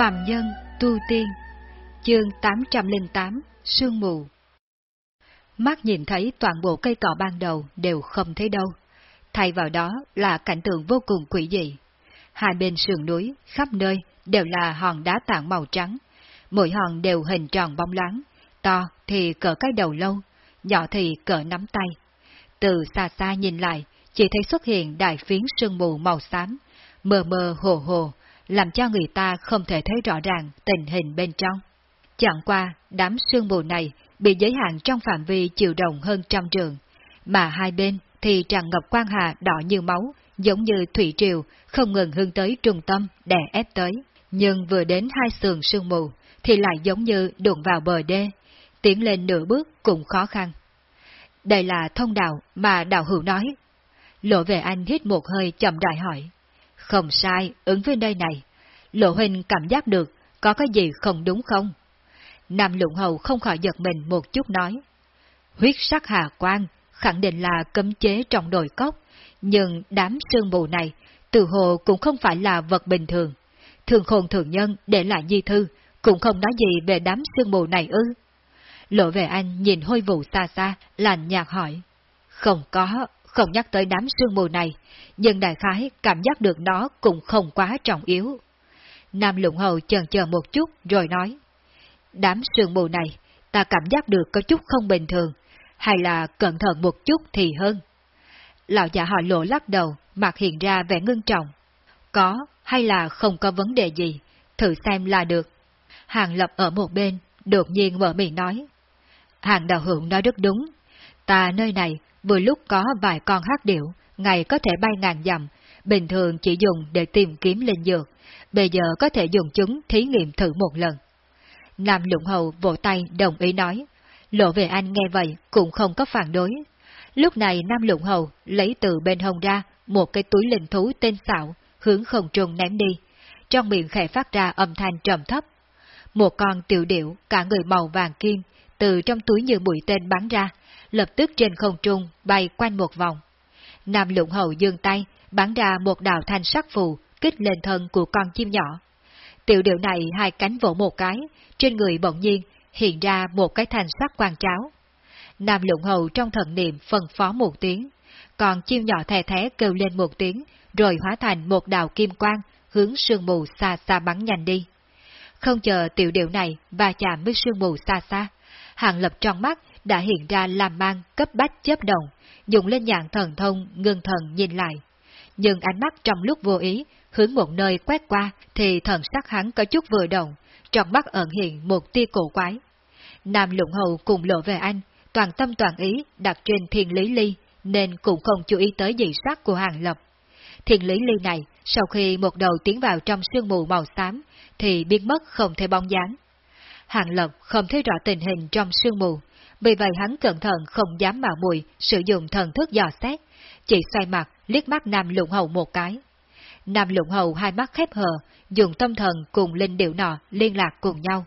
Phạm Nhân Tu Tiên Chương 808 Sương Mù Mắt nhìn thấy toàn bộ cây cỏ ban đầu đều không thấy đâu. Thay vào đó là cảnh tượng vô cùng quỷ dị. Hai bên sườn núi, khắp nơi, đều là hòn đá tảng màu trắng. Mỗi hòn đều hình tròn bóng loáng, to thì cỡ cái đầu lâu, nhỏ thì cỡ nắm tay. Từ xa xa nhìn lại, chỉ thấy xuất hiện đại phiến sương mù màu xám, mờ mờ hồ hồ, làm cho người ta không thể thấy rõ ràng tình hình bên trong. Chẳng qua, đám sương mù này bị giới hạn trong phạm vi chiều rộng hơn trăm trường, mà hai bên thì tràn ngập quan hà đỏ như máu, giống như thủy triều, không ngừng hướng tới trung tâm đè ép tới. Nhưng vừa đến hai sườn sương mù, thì lại giống như đụng vào bờ đê, tiến lên nửa bước cũng khó khăn. Đây là thông đạo mà đạo hữu nói. Lộ về anh hít một hơi chậm đại hỏi. Không sai, ứng với nơi này. Lộ huynh cảm giác được có cái gì không đúng không? Nam lụng hầu không khỏi giật mình một chút nói. Huyết sắc hà quang khẳng định là cấm chế trong đồi cốc, nhưng đám sương mù này từ hồ cũng không phải là vật bình thường. Thường khôn thường nhân để lại di thư, cũng không nói gì về đám sương mù này ư. Lộ về anh nhìn hôi vụ xa xa, lành nhạt hỏi. Không có, không nhắc tới đám sương mù này, nhưng đại khái cảm giác được nó cũng không quá trọng yếu. Nam lụng hầu chần chờ một chút rồi nói. Đám sương mù này, ta cảm giác được có chút không bình thường, hay là cẩn thận một chút thì hơn. Lão giả họ lộ lắc đầu, mặt hiện ra vẻ ngưng trọng. Có hay là không có vấn đề gì, thử xem là được. Hàng lập ở một bên, đột nhiên mở miệng nói. Hàng đạo hưởng nói rất đúng. Ta nơi này vừa lúc có vài con hát điểu, ngày có thể bay ngàn dặm, bình thường chỉ dùng để tìm kiếm linh dược, bây giờ có thể dùng chúng thí nghiệm thử một lần. Nam Lũng Hầu vỗ tay đồng ý nói, lộ về anh nghe vậy cũng không có phản đối. Lúc này Nam Lũng Hầu lấy từ bên hông ra một cái túi linh thú tên xạo, hướng không trung ném đi, trong miệng khẽ phát ra âm thanh trầm thấp. Một con tiểu điểu cả người màu vàng kim từ trong túi như mũi tên bắn ra, lập tức trên không trung bay quanh một vòng. Nam Lũng hậu dương tay, bắn ra một đạo thanh sắc phù, kích lên thân của con chim nhỏ. Tiểu điệu này hai cánh vỗ một cái, trên người bỗng nhiên hiện ra một cái thanh sắc quang cháo. Nam Lũng hậu trong thần niệm phân phó một tiếng, còn chim nhỏ thè thé kêu lên một tiếng, rồi hóa thành một đạo kim quang, hướng sương mù xa xa bắn nhanh đi. Không chờ tiểu điệu này va chạm với sương mù xa xa, hàng lập trong mắt đã hiện ra làm mang cấp bách chấp động, dùng lên nhạn thần thông ngưng thần nhìn lại. Nhưng ánh mắt trong lúc vô ý, hướng một nơi quét qua, thì thần sắc hắn có chút vừa động, trong mắt ẩn hiện một tia cổ quái. Nam lụng hầu cùng lộ về anh, toàn tâm toàn ý đặt trên thiên lý ly, nên cũng không chú ý tới dị sắc của hàng lập. Thiên lý ly này, sau khi một đầu tiến vào trong sương mù màu xám, thì biến mất không thể bóng dáng. Hàng lập không thấy rõ tình hình trong sương mù, vì vậy hắn cẩn thận không dám mạo muội sử dụng thần thức dò xét, chỉ xoay mặt liếc mắt Nam Lũng Hầu một cái. Nam Lũng Hầu hai mắt khép hờ, dùng tâm thần cùng linh điệu nọ liên lạc cùng nhau.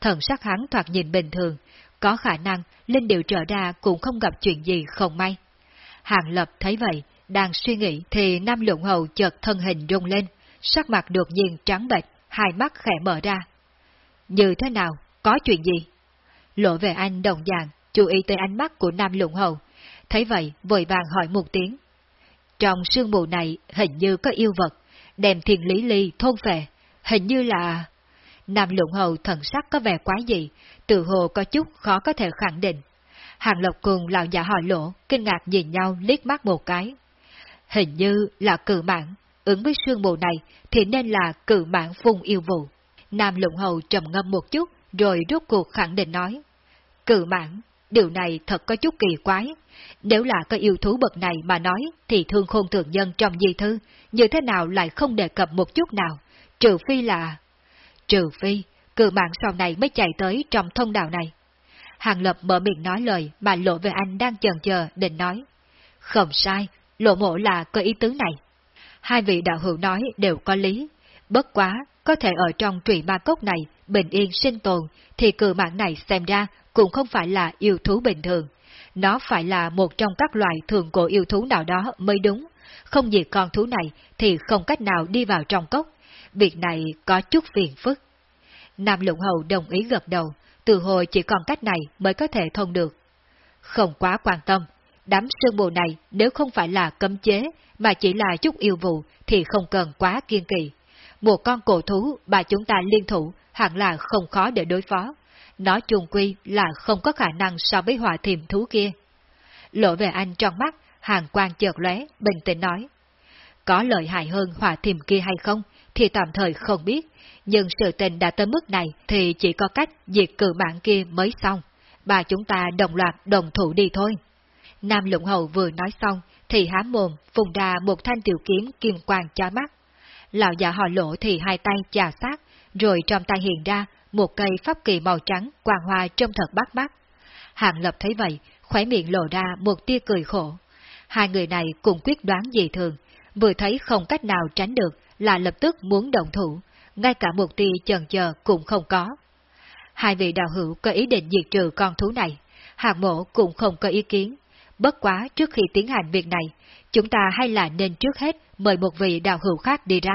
Thần sắc hắn thoạt nhìn bình thường, có khả năng linh điệu trở ra cũng không gặp chuyện gì không may. Hàng Lập thấy vậy, đang suy nghĩ thì Nam Lũng Hầu chợt thân hình rung lên, sắc mặt đột nhiên trắng bệch, hai mắt khẽ mở ra. Như thế nào? Có chuyện gì? Lộ về anh đồng dạng, chú ý tới ánh mắt của Nam Lũng Hầu. Thấy vậy, vội vàng hỏi một tiếng. Trong sương mù này hình như có yêu vật, đem thiền lý ly thôn về, hình như là... Nam Lũng Hầu thần sắc có vẻ quá dị, tự hồ có chút khó có thể khẳng định. Hàng Lộc cùng lão giả hỏi lỗ, kinh ngạc nhìn nhau liếc mắt một cái. Hình như là cử mạng, ứng với sương mù này thì nên là cử mạng phun yêu vụ. Nam Lũng Hầu trầm ngâm một chút, rồi rốt cuộc khẳng định nói. Cự mãn, điều này thật có chút kỳ quái. Nếu là có yêu thú bậc này mà nói, thì thương khôn thường nhân trong di thư, như thế nào lại không đề cập một chút nào, trừ phi là... Trừ phi, cự mạng sau này mới chạy tới trong thông đạo này. Hàng Lập mở miệng nói lời mà Lộ về anh đang chần chờ định nói. Không sai, Lộ mộ là có ý tứ này. Hai vị đạo hữu nói đều có lý. Bất quá, có thể ở trong trụy ma cốc này bình yên sinh tồn, thì cự mạng này xem ra cũng không phải là yêu thú bình thường. Nó phải là một trong các loại thường cổ yêu thú nào đó mới đúng. Không diệt con thú này thì không cách nào đi vào trong cốc. Việc này có chút phiền phức. Nam Lũng Hầu đồng ý gật đầu, từ hồi chỉ còn cách này mới có thể thông được. Không quá quan tâm, đám sương mù này nếu không phải là cấm chế, mà chỉ là chút yêu vụ thì không cần quá kiên kỳ. Một con cổ thú mà chúng ta liên thủ hẳn là không khó để đối phó. Nó chung quy là không có khả năng so với hỏa thiềm thú kia. Lộ về anh trong mắt, hàng quan chợt lóe, bình tĩnh nói. Có lợi hại hơn hỏa thiềm kia hay không, thì tạm thời không biết, nhưng sự tình đã tới mức này thì chỉ có cách diệt cử mạng kia mới xong. Bà chúng ta đồng loạt đồng thủ đi thôi. Nam Lũng Hầu vừa nói xong, thì há mồm phùng ra một thanh tiểu kiếm kim quang chói mắt. Lão già họ lộ thì hai tay chà sát, rồi trong tay hiện ra một cây pháp kỳ màu trắng quang hoa trông thật bắt mắt. Hàng lập thấy vậy, khóe miệng lộ ra một tia cười khổ. Hai người này cùng quyết đoán gì thường, vừa thấy không cách nào tránh được là lập tức muốn động thủ, ngay cả một tia chần chờ cũng không có. Hai vị đạo hữu có ý định diệt trừ con thú này, hàng mộ cũng không có ý kiến. Bất quá trước khi tiến hành việc này, chúng ta hay là nên trước hết mời một vị đạo hữu khác đi ra.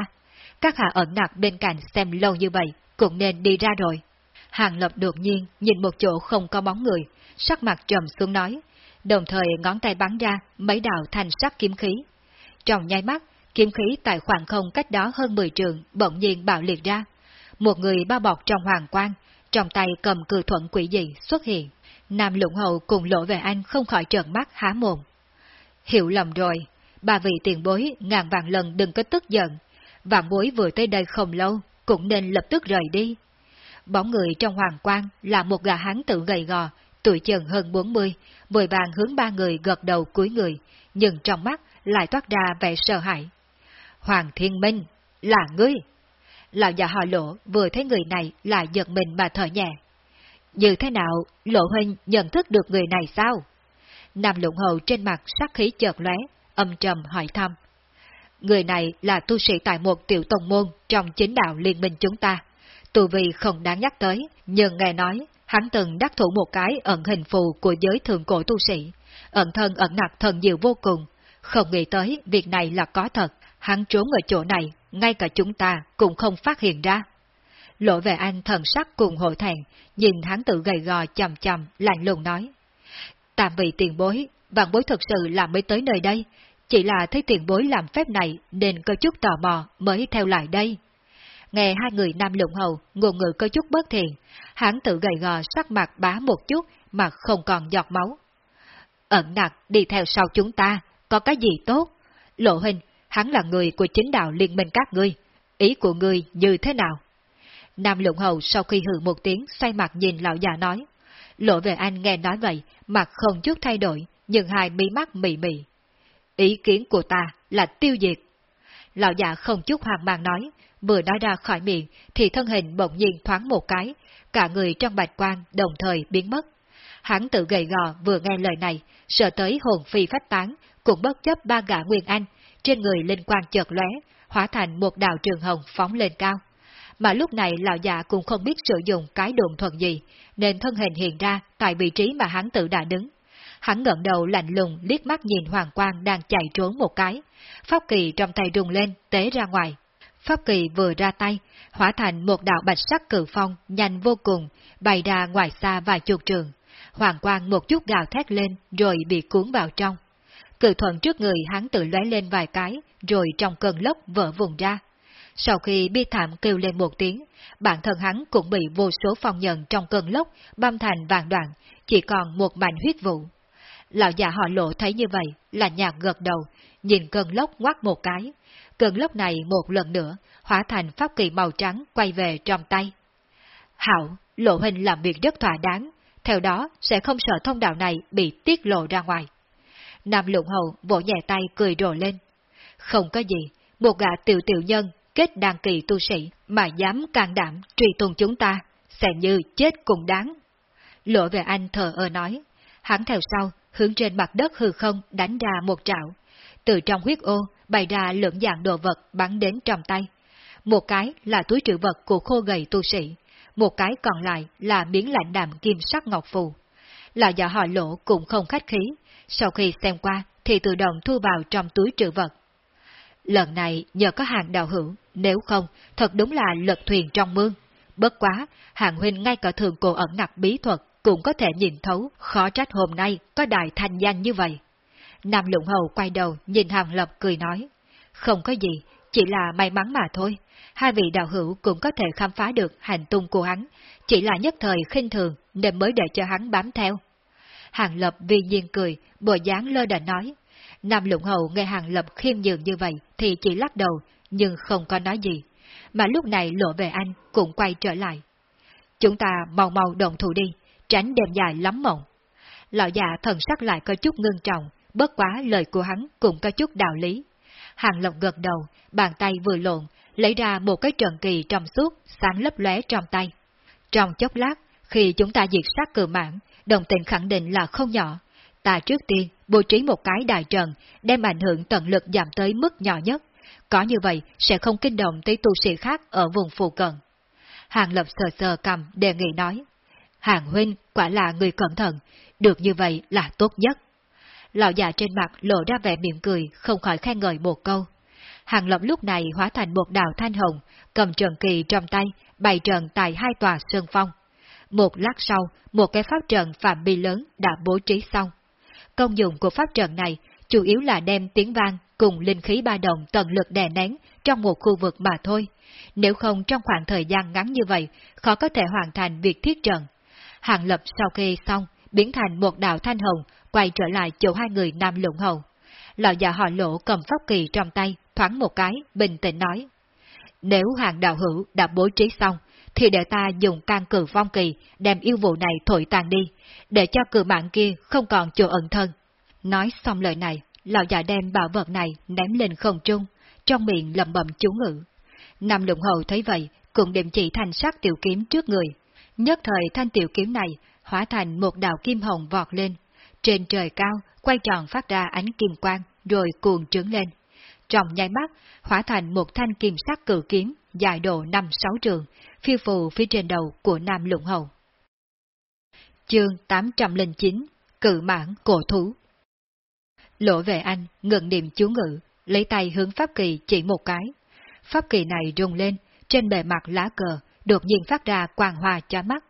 Các hạ ẩn nặc bên cạnh xem lâu như vậy, cũng nên đi ra rồi. Hàng lập đột nhiên nhìn một chỗ không có bóng người, sắc mặt trầm xuống nói, đồng thời ngón tay bắn ra mấy đạo thành sắc kiếm khí. Trong nháy mắt, kiếm khí tại khoảng không cách đó hơn 10 trường bỗng nhiên bạo liệt ra. Một người bao bọc trong hoàng quang, trong tay cầm cư thuận quỷ dị xuất hiện. Nam lũng hậu cùng lộ về anh không khỏi trợn mắt há mồm. Hiểu lầm rồi, bà vị tiền bối ngàn vạn lần đừng có tức giận. Vạn bối vừa tới đây không lâu, cũng nên lập tức rời đi. Bóng người trong hoàng quang là một gà hán tự gầy gò, tuổi chừng hơn 40, vội vàng hướng ba người gật đầu cuối người, nhưng trong mắt lại toát ra vẻ sợ hãi. Hoàng Thiên Minh, là ngươi! Lão già họ lỗ vừa thấy người này lại giật mình mà thở nhẹ. Như thế nào, lộ huynh nhận thức được người này sao? Nam lụng hầu trên mặt sắc khí chợt lóe, âm trầm hỏi thăm. Người này là tu sĩ tại một tiểu tông môn trong chính đạo liên minh chúng ta. Tù vì không đáng nhắc tới, nhưng nghe nói, hắn từng đắc thủ một cái ẩn hình phù của giới thường cổ tu sĩ. Ẩn thân ẩn nặc thần diệu vô cùng. Không nghĩ tới việc này là có thật, hắn trốn ở chỗ này, ngay cả chúng ta cũng không phát hiện ra. Lộ về anh thần sắc cùng hội thẹn, nhìn hắn tự gầy gò chầm chầm, lạnh lùng nói. Tạm vị tiền bối, vạn bối thật sự là mới tới nơi đây, chỉ là thấy tiền bối làm phép này nên có chút tò mò mới theo lại đây. Nghe hai người nam lụng hầu, ngôn ngữ có chút bất thiện, hắn tự gầy gò sắc mặt bá một chút mà không còn giọt máu. Ẩn nặc đi theo sau chúng ta, có cái gì tốt? Lộ hình, hắn là người của chính đạo liên minh các ngươi, ý của ngươi như thế nào? Nam lụng hầu sau khi hừ một tiếng xoay mặt nhìn lão già nói. Lộ về anh nghe nói vậy, mặt không chút thay đổi, nhưng hai mí mắt mị mị. Ý kiến của ta là tiêu diệt. Lão già không chút hoàng mang nói, vừa nói ra khỏi miệng thì thân hình bỗng nhiên thoáng một cái, cả người trong bạch quan đồng thời biến mất. Hắn tự gầy gò vừa nghe lời này, sợ tới hồn phi phách tán, cũng bất chấp ba gã Nguyên Anh, trên người linh quan chợt lóe, hóa thành một đạo trường hồng phóng lên cao. Mà lúc này lão già cũng không biết sử dụng cái đồn thuận gì, nên thân hình hiện ra tại vị trí mà hắn tự đã đứng. Hắn ngẩng đầu lạnh lùng liếc mắt nhìn Hoàng Quang đang chạy trốn một cái. Pháp kỳ trong tay rung lên, tế ra ngoài. Pháp kỳ vừa ra tay, hóa thành một đạo bạch sắc cử phong nhanh vô cùng, bay ra ngoài xa vài chục trường. Hoàng Quang một chút gào thét lên rồi bị cuốn vào trong. Cự thuận trước người hắn tự lóe lên vài cái, rồi trong cơn lốc vỡ vùng ra. Sau khi bi thảm kêu lên một tiếng, bản thân hắn cũng bị vô số phong nhận trong cơn lốc băm thành vàng đoạn, chỉ còn một mảnh huyết vụ. Lão già họ lộ thấy như vậy là nhạt gật đầu, nhìn cơn lốc ngoắt một cái. Cơn lốc này một lần nữa hóa thành pháp kỳ màu trắng quay về trong tay. Hảo, lộ hình làm việc rất thỏa đáng, theo đó sẽ không sợ thông đạo này bị tiết lộ ra ngoài. Nam lụng hầu vỗ nhẹ tay cười rồ lên. Không có gì, một gã tiểu tiểu nhân kết đàn kỳ tu sĩ mà dám can đảm truy tung chúng ta, sẽ như chết cùng đáng. Lộ về anh thờ ơ nói, hắn theo sau, hướng trên mặt đất hư không đánh ra một trạo. Từ trong huyết ô, bày ra lượng dạng đồ vật bắn đến trong tay. Một cái là túi trữ vật của khô gầy tu sĩ, một cái còn lại là miếng lạnh đạm kim sắc ngọc phù. Là do họ lỗ cũng không khách khí, sau khi xem qua thì tự động thu vào trong túi trữ vật. Lần này nhờ có hàng đạo hữu, nếu không, thật đúng là lật thuyền trong mương. Bất quá, hàng huynh ngay cả thường cổ ẩn nặc bí thuật cũng có thể nhìn thấu, khó trách hôm nay có đại thanh danh như vậy. Nam Lũng Hầu quay đầu nhìn Hàng Lập cười nói, không có gì, chỉ là may mắn mà thôi. Hai vị đạo hữu cũng có thể khám phá được hành tung của hắn, chỉ là nhất thời khinh thường nên mới để cho hắn bám theo. Hàng Lập vì nhiên cười, bộ dáng lơ đà nói. Nam Lũng Hầu nghe Hàng Lập khiêm nhường như vậy thì chỉ lắc đầu, nhưng không có nói gì. Mà lúc này lộ về anh cũng quay trở lại. Chúng ta mau mau động thủ đi, tránh đêm dài lắm mộng. Lão già thần sắc lại có chút ngưng trọng, bất quá lời của hắn cũng có chút đạo lý. Hàng lộc gật đầu, bàn tay vừa lộn, lấy ra một cái trần kỳ trong suốt, sáng lấp lóe trong tay. Trong chốc lát, khi chúng ta diệt sát cử mãn, đồng tình khẳng định là không nhỏ. Ta trước tiên bố trí một cái đại trần, đem ảnh hưởng tận lực giảm tới mức nhỏ nhất. Có như vậy sẽ không kinh động tới tu sĩ khác ở vùng phù cận. Hàng Lập sờ sờ cầm đề nghị nói. Hàng huynh quả là người cẩn thận, được như vậy là tốt nhất. Lão già trên mặt lộ ra vẻ miệng cười, không khỏi khen ngợi một câu. Hàng lộng lúc này hóa thành một đạo thanh hồng, cầm trần kỳ trong tay, bày trận tại hai tòa sơn phong. Một lát sau, một cái pháp trận phạm vi lớn đã bố trí xong. Công dụng của pháp trận này chủ yếu là đem tiếng vang cùng linh khí ba đồng tận lực đè nén trong một khu vực mà thôi. Nếu không trong khoảng thời gian ngắn như vậy, khó có thể hoàn thành việc thiết trận. Hàng lập sau khi xong, biến thành một đạo thanh hồng, quay trở lại chỗ hai người nam lũng hầu. Lão già họ lỗ cầm pháp kỳ trong tay, thoáng một cái, bình tĩnh nói. Nếu hàng đạo hữu đã bố trí xong, thì để ta dùng can cử phong kỳ đem yêu vụ này thổi tàn đi, để cho cử mạng kia không còn chỗ ẩn thân. Nói xong lời này, lão già đem bảo vật này ném lên không trung, trong miệng lầm bầm chú ngữ. Nam lũng hầu thấy vậy, cũng điểm chỉ thành sắc tiểu kiếm trước người. Nhất thời thanh tiểu kiếm này hóa thành một đạo kim hồng vọt lên. Trên trời cao, quay tròn phát ra ánh kim quang, rồi cuồng trướng lên. Trong nháy mắt, hóa thành một thanh kim sắc cử kiếm, dài độ năm sáu trường, phiêu phù phía trên đầu của Nam Lũng Hầu. Chương 809 Cự mãn cổ thú Lộ về anh, ngừng niệm chú ngữ, lấy tay hướng pháp kỳ chỉ một cái. Pháp kỳ này rung lên, trên bề mặt lá cờ, đột nhiên phát ra quang hòa cho mắt.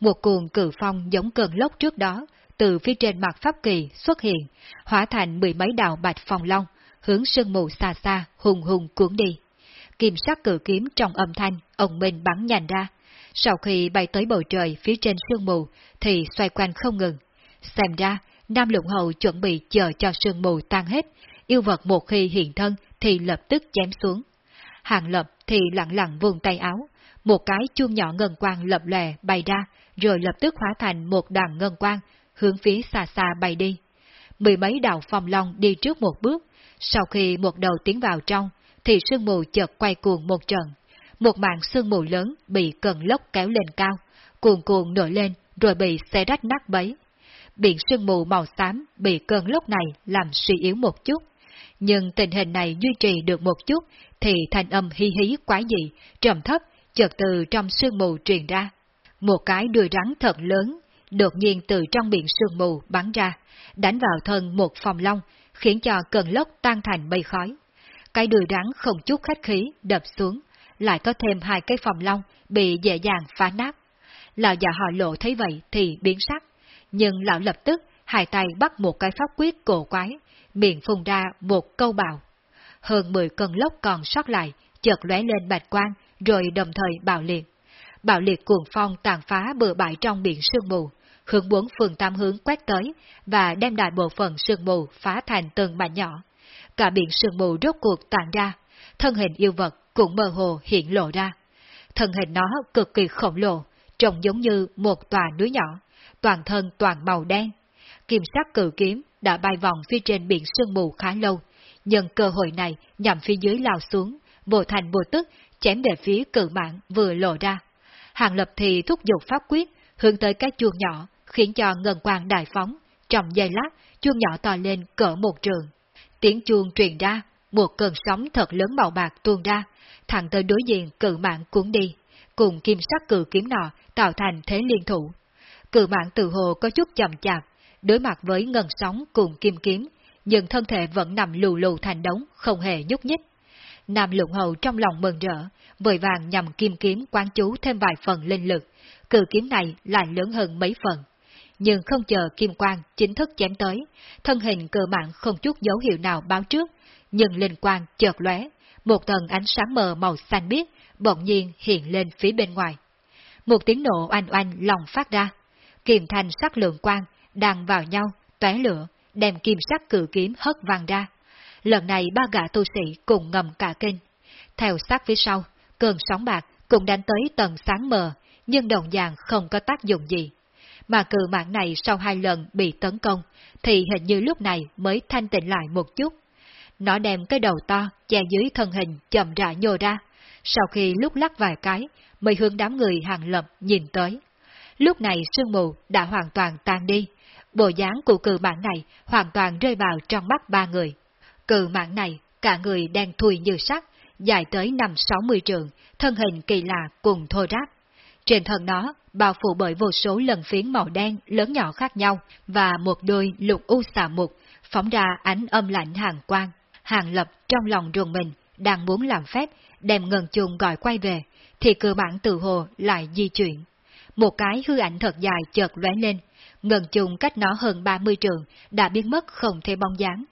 Một cuồng cử phong giống cơn lốc trước đó, từ phía trên mặt pháp kỳ xuất hiện, hóa thành mười mấy đạo bạch phong long, hướng sương mù xa xa, hùng hùng cuốn đi. Kim sắc cử kiếm trong âm thanh, ông Minh bắn nhành ra. Sau khi bay tới bầu trời phía trên sương mù, thì xoay quanh không ngừng. Xem ra, Nam Lũng Hầu chuẩn bị chờ cho sương mù tan hết, yêu vật một khi hiện thân thì lập tức chém xuống. Hàng lập thì lặng lặng vùng tay áo, một cái chuông nhỏ ngân quang lập lè bay ra, rồi lập tức hóa thành một đoàn ngân quang, hướng phía xa xa bay đi. Mười mấy đạo phong long đi trước một bước, sau khi một đầu tiến vào trong, thì sương mù chợt quay cuồng một trận. Một mạng sương mù lớn bị cơn lốc kéo lên cao, cuồn cuồn nổi lên rồi bị xe rách nát bấy. Biển sương mù màu xám bị cơn lốc này làm suy yếu một chút, nhưng tình hình này duy trì được một chút thì thanh âm hi hí quái dị, trầm thấp, chợt từ trong sương mù truyền ra. Một cái đuôi rắn thật lớn, đột nhiên từ trong biển sương mù bắn ra, đánh vào thân một phòng long, khiến cho cơn lốc tan thành mây khói. Cái đuôi rắn không chút khách khí đập xuống, lại có thêm hai cái phòng long bị dễ dàng phá nát. Lão già họ lộ thấy vậy thì biến sắc, nhưng lão lập tức hai tay bắt một cái pháp quyết cổ quái, miệng phun ra một câu bào. Hơn 10 cơn lốc còn sót lại, chợt lóe lên bạch quang, rồi đồng thời bạo liệt. Bạo liệt cuồng phong tàn phá bừa bãi trong biển sương mù, hướng bốn phương tam hướng quét tới và đem đại bộ phận sương mù phá thành từng mảnh nhỏ. Cả biển sương mù rốt cuộc tàn ra, thân hình yêu vật cũng mơ hồ hiện lộ ra. Thân hình nó cực kỳ khổng lồ, trông giống như một tòa núi nhỏ, toàn thân toàn màu đen. Kim sắc cử kiếm đã bay vòng phía trên biển sương mù khá lâu, nhân cơ hội này nhằm phía dưới lao xuống, vô thành vô tức, chém về phía cự mạng vừa lộ ra. Hàng lập thì thúc giục pháp quyết, hướng tới cái chuông nhỏ, khiến cho ngân quang đại phóng, trong giây lát, chuông nhỏ to lên cỡ một trường. Tiếng chuông truyền ra, một cơn sóng thật lớn màu bạc tuôn ra, thẳng tới đối diện cự mạng cuốn đi, cùng kim sắc cự kiếm nọ tạo thành thế liên thủ. Cự mạng từ hồ có chút chậm chạp, đối mặt với ngân sóng cùng kim kiếm, nhưng thân thể vẫn nằm lù lù thành đống, không hề nhúc nhích. Nam lượng hầu trong lòng mừng rỡ, vội vàng nhằm kim kiếm quán chú thêm vài phần linh lực, cử kiếm này lại lớn hơn mấy phần. Nhưng không chờ kim quang chính thức chém tới, thân hình cơ mạng không chút dấu hiệu nào báo trước, nhưng linh quang chợt lóe, một tầng ánh sáng mờ màu xanh biếc bỗng nhiên hiện lên phía bên ngoài. Một tiếng nổ oanh oanh lòng phát ra, kiềm thành sắc lượng quang đang vào nhau, tóe lửa, đem kim sắc cử kiếm hất vàng ra. Lần này ba gã tu sĩ cùng ngầm cả kinh. Theo sát phía sau, cơn sóng bạc cũng đánh tới tầng sáng mờ, nhưng đồng dạng không có tác dụng gì. Mà cự mạng này sau hai lần bị tấn công, thì hình như lúc này mới thanh tịnh lại một chút. Nó đem cái đầu to, che dưới thân hình chậm rãi nhô ra, sau khi lúc lắc vài cái, mới hướng đám người hàng lập nhìn tới. Lúc này sương mù đã hoàn toàn tan đi, bộ dáng của cự mạng này hoàn toàn rơi vào trong mắt ba người. Cự mạng này, cả người đen thui như sắt, dài tới năm sáu mươi trường, thân hình kỳ lạ cùng thô ráp. Trên thân nó, bao phủ bởi vô số lần phiến màu đen lớn nhỏ khác nhau và một đôi lục u xà mục, phóng ra ánh âm lạnh hàng quang. Hàng lập trong lòng ruồng mình, đang muốn làm phép, đem ngân chung gọi quay về, thì cơ bản từ hồ lại di chuyển. Một cái hư ảnh thật dài chợt lóe lên, ngân chung cách nó hơn 30 trường, đã biến mất không thể bóng dáng.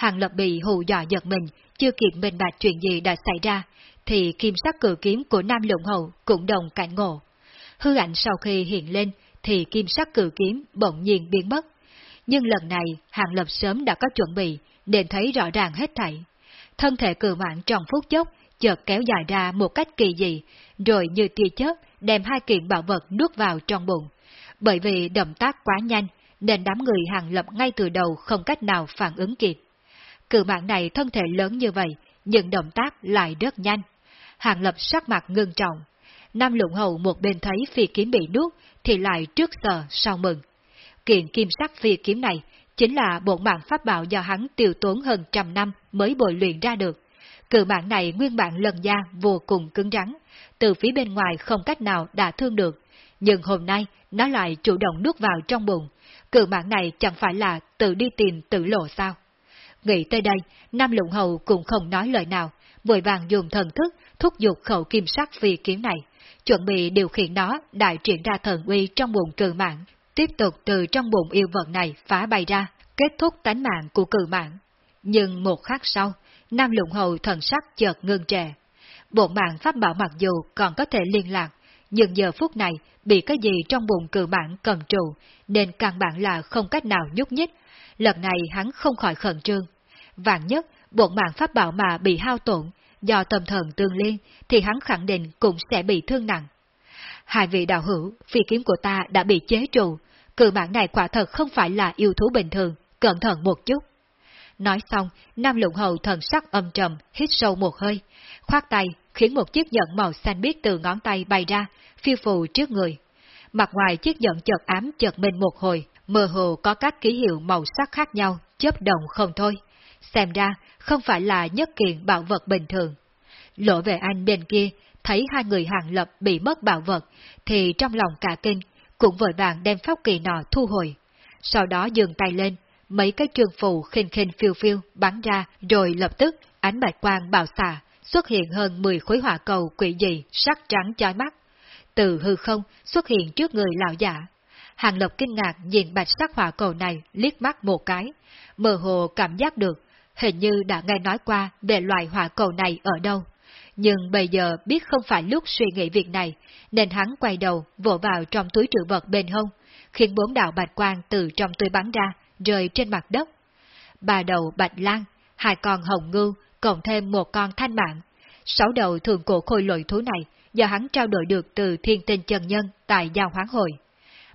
Hàng lập bị hù dọa giật mình, chưa kịp minh bạch chuyện gì đã xảy ra, thì kim sắc cử kiếm của Nam Lũng Hậu cũng đồng cảnh ngộ. Hư ảnh sau khi hiện lên, thì kim sắc cử kiếm bỗng nhiên biến mất. Nhưng lần này, Hàng Lập sớm đã có chuẩn bị, nên thấy rõ ràng hết thảy. Thân thể cử mạng trong phút chốc, chợt kéo dài ra một cách kỳ dị, rồi như tia chớp đem hai kiện bảo vật nuốt vào trong bụng. Bởi vì động tác quá nhanh, nên đám người hàng lập ngay từ đầu không cách nào phản ứng kịp. Cự mạng này thân thể lớn như vậy, nhưng động tác lại rất nhanh. Hàng lập sắc mặt ngưng trọng. Nam lụng hầu một bên thấy phi kiếm bị nuốt, thì lại trước sợ sau mừng. Kiện kim sắc phi kiếm này chính là bộ mạng pháp bảo do hắn tiêu tốn hơn trăm năm mới bồi luyện ra được. Cự mạng này nguyên bản lần da vô cùng cứng rắn, từ phía bên ngoài không cách nào đả thương được, nhưng hôm nay nó lại chủ động nuốt vào trong bụng. Cự mạng này chẳng phải là tự đi tìm tự lộ sao? Nghĩ tới đây, Nam Lũng Hầu cũng không nói lời nào, vội vàng dùng thần thức thúc giục khẩu kim sắc phi kiếm này, chuẩn bị điều khiển nó đại triển ra thần uy trong bụng cự mạng, tiếp tục từ trong bụng yêu vật này phá bay ra, kết thúc tánh mạng của cự mạng. Nhưng một khắc sau, Nam Lũng Hầu thần sắc chợt ngưng trệ. Bộ mạng pháp bảo mặc dù còn có thể liên lạc, nhưng giờ phút này bị cái gì trong bụng cự mạng cầm trụ, nên căn bản là không cách nào nhúc nhích. Lần này hắn không khỏi khẩn trương. Vạn nhất, bộ mạng pháp bảo mà bị hao tổn, do tâm thần tương liên, thì hắn khẳng định cũng sẽ bị thương nặng. Hai vị đạo hữu, phi kiếm của ta đã bị chế trụ, cự mạng này quả thật không phải là yêu thú bình thường, cẩn thận một chút. Nói xong, Nam Lũng Hầu thần sắc âm trầm, hít sâu một hơi, khoát tay, khiến một chiếc nhẫn màu xanh biếc từ ngón tay bay ra, phiêu phù trước người. Mặt ngoài chiếc nhẫn chợt ám chợt mình một hồi, mơ hồ có các ký hiệu màu sắc khác nhau, chớp động không thôi. Xem ra, không phải là nhất kiện bảo vật bình thường. Lộ về anh bên kia, thấy hai người hàng lập bị mất bảo vật, thì trong lòng cả kinh, cũng vội vàng đem pháp kỳ nọ thu hồi. Sau đó dừng tay lên, mấy cái trường phù khinh khinh phiêu phiêu bắn ra, rồi lập tức ánh bạch quang bạo xạ, xuất hiện hơn 10 khối hỏa cầu quỷ dị sắc trắng chói mắt. Từ hư không xuất hiện trước người lão giả. Hàng Lập kinh ngạc nhìn bạch sắc hỏa cầu này liếc mắt một cái, mơ hồ cảm giác được, hình như đã nghe nói qua về loại hỏa cầu này ở đâu. Nhưng bây giờ biết không phải lúc suy nghĩ việc này, nên hắn quay đầu vỗ vào trong túi trữ vật bên hông, khiến bốn đạo bạch quang từ trong túi bắn ra, rơi trên mặt đất. Ba đầu bạch lan, hai con hồng ngưu, cộng thêm một con thanh mạng. Sáu đầu thường cổ khôi lội thú này do hắn trao đổi được từ thiên tinh chân nhân tại giao hoán hội.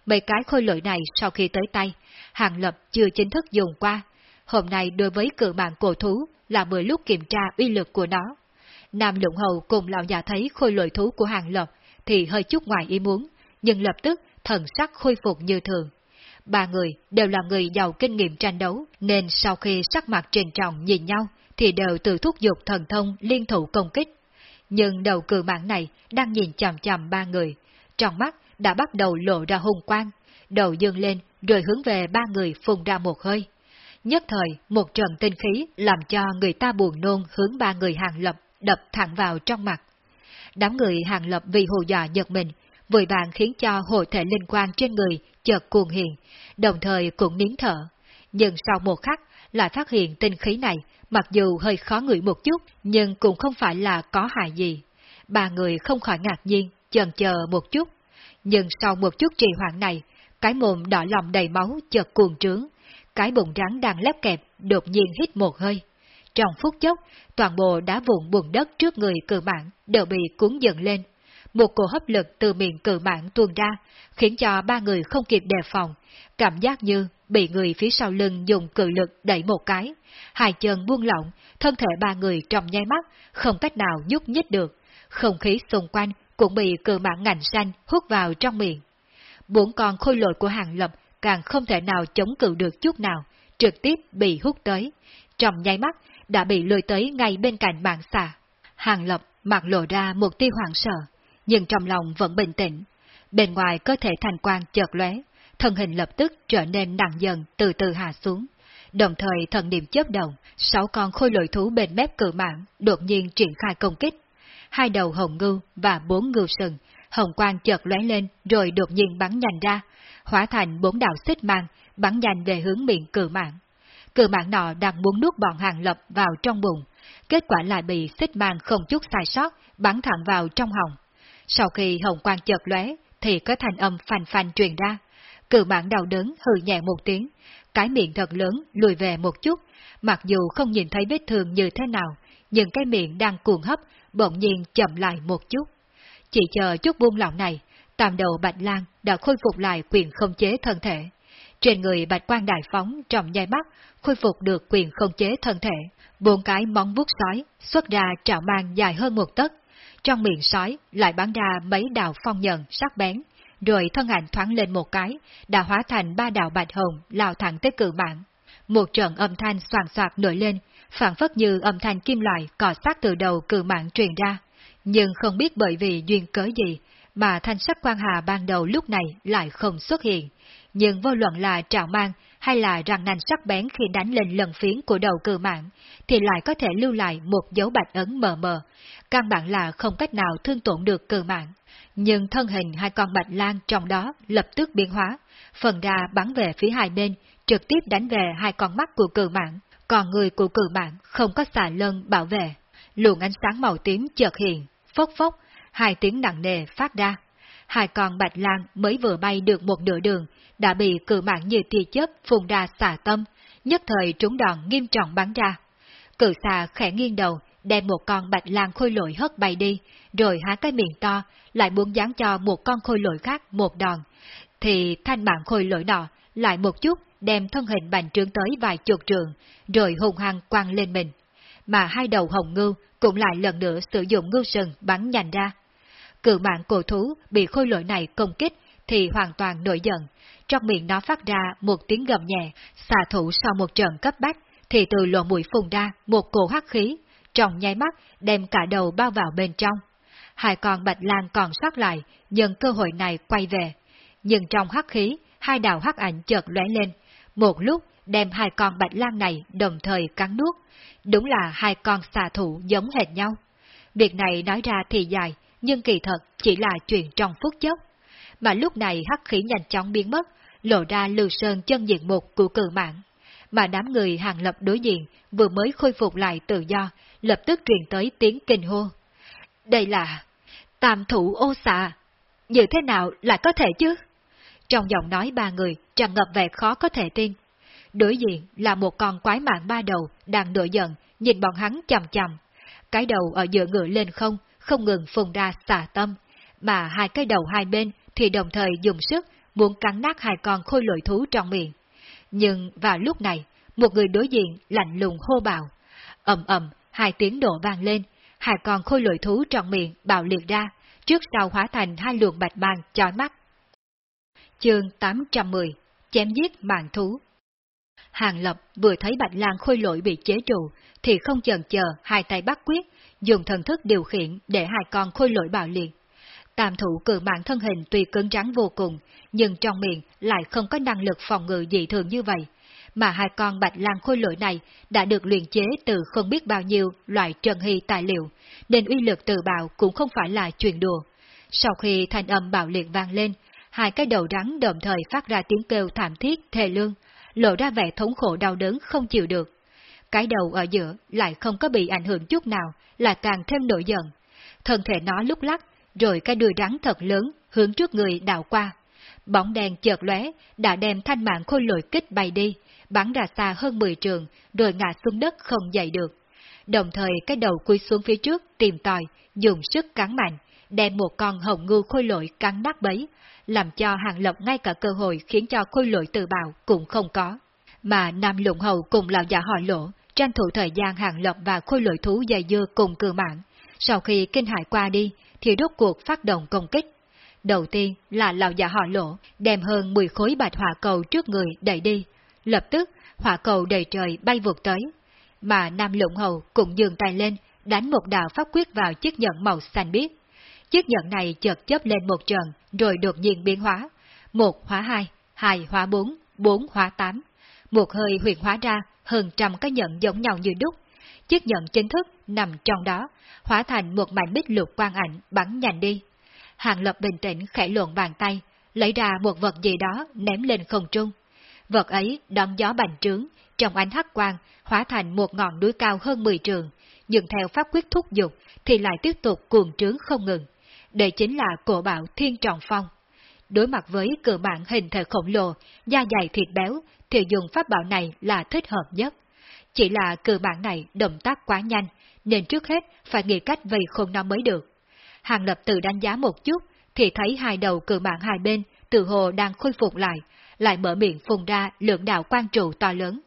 Mấy cái khôi lội này sau khi tới tay, Hàng Lập chưa chính thức dùng qua. Hôm nay đối với cự mạng cổ thú là vừa lúc kiểm tra uy lực của nó. Nam Lũng Hầu cùng lão già thấy khôi lội thú của Hàng Lập thì hơi chút ngoài ý muốn, nhưng lập tức thần sắc khôi phục như thường. Ba người đều là người giàu kinh nghiệm tranh đấu, nên sau khi sắc mặt trình trọng nhìn nhau, thì đều tự thúc giục thần thông liên thủ công kích. Nhưng đầu cử mạng này đang nhìn chằm chằm ba người, trong mắt đã bắt đầu lộ ra hùng quang, đầu dương lên rồi hướng về ba người phun ra một hơi. Nhất thời, một trận tinh khí làm cho người ta buồn nôn hướng ba người hàng lập đập thẳng vào trong mặt. Đám người hàng lập vì hù dọa giật mình, vội vàng khiến cho hộ thể linh quang trên người chợt cuồng hiện, đồng thời cũng nín thở. Nhưng sau một khắc, lại phát hiện tinh khí này, mặc dù hơi khó ngửi một chút, nhưng cũng không phải là có hại gì. Ba người không khỏi ngạc nhiên, chần chờ một chút. Nhưng sau một chút trì hoãn này, cái mồm đỏ lòng đầy máu chợt cuồng trướng, cái bụng rắn đang lép kẹp đột nhiên hít một hơi. Trong phút chốc, toàn bộ đá vụn bùn đất trước người cơ bản đều bị cuốn dần lên. Một cổ hấp lực từ miệng cự mạng tuôn ra, khiến cho ba người không kịp đề phòng, cảm giác như bị người phía sau lưng dùng cự lực đẩy một cái. Hai chân buông lỏng, thân thể ba người trong nháy mắt, không cách nào nhúc nhích được. Không khí xung quanh cũng bị cự mạng ngành xanh hút vào trong miệng. Bốn con khôi lội của hàng lập càng không thể nào chống cự được chút nào, trực tiếp bị hút tới. Trong nháy mắt, đã bị lôi tới ngay bên cạnh mạng xà. Hàng lập mặt lộ ra một tia hoàng sợ, nhưng trong lòng vẫn bình tĩnh. Bên ngoài cơ thể thành quang chợt lóe, thân hình lập tức trở nên nặng dần từ từ hạ xuống. Đồng thời thần niệm chớp động, sáu con khôi lội thú bên mép cự mạng đột nhiên triển khai công kích. Hai đầu hồng ngưu và bốn ngưu sừng, hồng quang chợt lóe lên rồi đột nhiên bắn nhanh ra, hóa thành bốn đạo xích mang, bắn nhanh về hướng miệng cự mạng. Cự mạng nọ đang muốn nuốt bọn hàng lập vào trong bụng, kết quả lại bị xích mang không chút sai sót, bắn thẳng vào trong hồng. Sau khi hồng quang chợt lóe, thì có thanh âm phành phành truyền ra. Cự mạng đau đớn hừ nhẹ một tiếng, cái miệng thật lớn lùi về một chút, mặc dù không nhìn thấy vết thương như thế nào, nhưng cái miệng đang cuồng hấp, bỗng nhiên chậm lại một chút. Chỉ chờ chút buông lỏng này, tạm đầu Bạch Lan đã khôi phục lại quyền không chế thân thể. Trên người Bạch quang Đại Phóng trong nhai mắt, khôi phục được quyền không chế thân thể. Bốn cái móng vuốt sói xuất ra trạo mang dài hơn một tấc. Trong miệng sói lại bắn ra mấy đạo phong nhận sắc bén, rồi thân ảnh thoáng lên một cái, đã hóa thành ba đạo bạch hồng lao thẳng tới cự mạng. Một trận âm thanh soàn soạt nổi lên, phản phất như âm thanh kim loại cò sát từ đầu cự mạng truyền ra. Nhưng không biết bởi vì duyên cớ gì, mà thanh sắc quan hà ban đầu lúc này lại không xuất hiện. Nhưng vô luận là trào mang hay là răng nanh sắc bén khi đánh lên lần phiến của đầu cự mạng, thì lại có thể lưu lại một dấu bạch ấn mờ mờ, căn bản là không cách nào thương tổn được cự mạng. Nhưng thân hình hai con bạch lan trong đó lập tức biến hóa, phần ra bắn về phía hai bên, trực tiếp đánh về hai con mắt của cự mạng, còn người của cự mạng không có xà lân bảo vệ. Luồng ánh sáng màu tím chợt hiện, phốc phốc, hai tiếng nặng nề phát ra. Hai con bạch lang mới vừa bay được một nửa đường, đã bị cự mạng như tia chớp phun ra xả tâm, nhất thời trúng đòn nghiêm trọng bắn ra. Cự xà khẽ nghiêng đầu, đem một con bạch lang khôi lội hất bay đi, rồi há cái miệng to, lại muốn dán cho một con khôi lội khác một đòn. Thì thanh mạng khôi lội nọ lại một chút đem thân hình bành trướng tới vài chục trường, rồi hùng hăng quăng lên mình. Mà hai đầu hồng ngưu cũng lại lần nữa sử dụng ngưu sừng bắn nhành ra. Cự mạng cổ thú bị khôi lỗi này công kích thì hoàn toàn nổi giận. Trong miệng nó phát ra một tiếng gầm nhẹ, xà thủ sau một trận cấp bách, thì từ lỗ mũi phun ra một cổ hắc khí, trong nháy mắt đem cả đầu bao vào bên trong. Hai con bạch lan còn sót lại, nhân cơ hội này quay về. Nhưng trong hắc khí, hai đạo hắc ảnh chợt lóe lên, một lúc đem hai con bạch lan này đồng thời cắn nuốt. Đúng là hai con xà thủ giống hệt nhau. Việc này nói ra thì dài, nhưng kỳ thật chỉ là chuyện trong phút chốc. Mà lúc này hắc khí nhanh chóng biến mất, lộ ra lưu sơn chân diện mục của cử mạng. Mà đám người hàng lập đối diện vừa mới khôi phục lại tự do, lập tức truyền tới tiếng kinh hô. Đây là tam thủ ô xạ. Như thế nào lại có thể chứ? Trong giọng nói ba người tràn ngập vẻ khó có thể tin. Đối diện là một con quái mạng ba đầu đang nổi giận, nhìn bọn hắn chầm chầm. Cái đầu ở giữa ngựa lên không, không ngừng phồng ra xà tâm, mà hai cái đầu hai bên thì đồng thời dùng sức muốn cắn nát hai con khôi lội thú trong miệng. Nhưng vào lúc này, một người đối diện lạnh lùng hô bào. ầm ầm, hai tiếng nổ vang lên, hai con khôi lội thú trong miệng bạo liệt ra, trước sau hóa thành hai luồng bạch mang chói mắt. Chương 810 Chém giết mạng thú Hàng Lập vừa thấy Bạch Lan khôi lỗi bị chế trụ, thì không chần chờ hai tay bắt quyết, dùng thần thức điều khiển để hai con khôi lỗi bạo liệt. Tam thủ cử mạng thân hình tuy cứng rắn vô cùng, nhưng trong miệng lại không có năng lực phòng ngự dị thường như vậy. mà hai con bạch lang khôi lỗi này đã được luyện chế từ không biết bao nhiêu loại trần hy tài liệu, nên uy lực từ bạo cũng không phải là chuyện đùa. Sau khi thanh âm bạo liệt vang lên, hai cái đầu rắn đồng thời phát ra tiếng kêu thảm thiết, thề lương, lộ ra vẻ thống khổ đau đớn không chịu được. Cái đầu ở giữa lại không có bị ảnh hưởng chút nào, là càng thêm nổi giận. Thân thể nó lúc lắc, rồi cái đuôi rắn thật lớn hướng trước người đảo qua. Bóng đèn chợt lóe đã đem thanh mạng khôi lội kích bay đi, bắn ra xa hơn 10 trường, rồi ngã xuống đất không dậy được. Đồng thời cái đầu cúi xuống phía trước tìm tòi, dùng sức cắn mạnh, đem một con hồng ngưu khôi lội cắn nát bấy, làm cho hàng lộc ngay cả cơ hội khiến cho khôi lội từ bào cũng không có. Mà Nam Lụng Hầu cùng lão giả họ lỗ, tranh thủ thời gian hàng lộc và khôi lội thú dày dưa cùng cư mạng. Sau khi kinh hải qua đi, thì rốt cuộc phát động công kích. Đầu tiên là lão già họ lỗ, đem hơn 10 khối bạch hỏa cầu trước người đẩy đi. Lập tức, hỏa cầu đầy trời bay vụt tới. Mà Nam Lũng Hầu cũng dường tay lên, đánh một đạo pháp quyết vào chiếc nhẫn màu xanh biếc. Chiếc nhẫn này chợt chớp lên một trận, rồi đột nhiên biến hóa. Một hóa hai, hai hóa bốn, bốn hóa tám. Một hơi huyền hóa ra hơn trăm cái nhẫn giống nhau như đúc. Chiếc nhẫn chính thức nằm trong đó, hóa thành một mảnh bích lục quang ảnh bắn nhanh đi. Hàng lập bình tĩnh khẽ luồn bàn tay, lấy ra một vật gì đó ném lên không trung. Vật ấy đón gió bành trướng, trong ánh hắc quang, hóa thành một ngọn núi cao hơn 10 trường, nhưng theo pháp quyết thúc dục thì lại tiếp tục cuồng trướng không ngừng. Đây chính là cổ bảo Thiên Trọng Phong. Đối mặt với cự mạng hình thể khổng lồ, da dày thịt béo, thì dùng pháp bảo này là thích hợp nhất. Chỉ là cự mạng này động tác quá nhanh, nên trước hết phải nghĩ cách vây khôn nó mới được. Hàng lập tự đánh giá một chút, thì thấy hai đầu cự mạng hai bên, tự hồ đang khôi phục lại, lại mở miệng phùng ra lượng đạo quan trụ to lớn.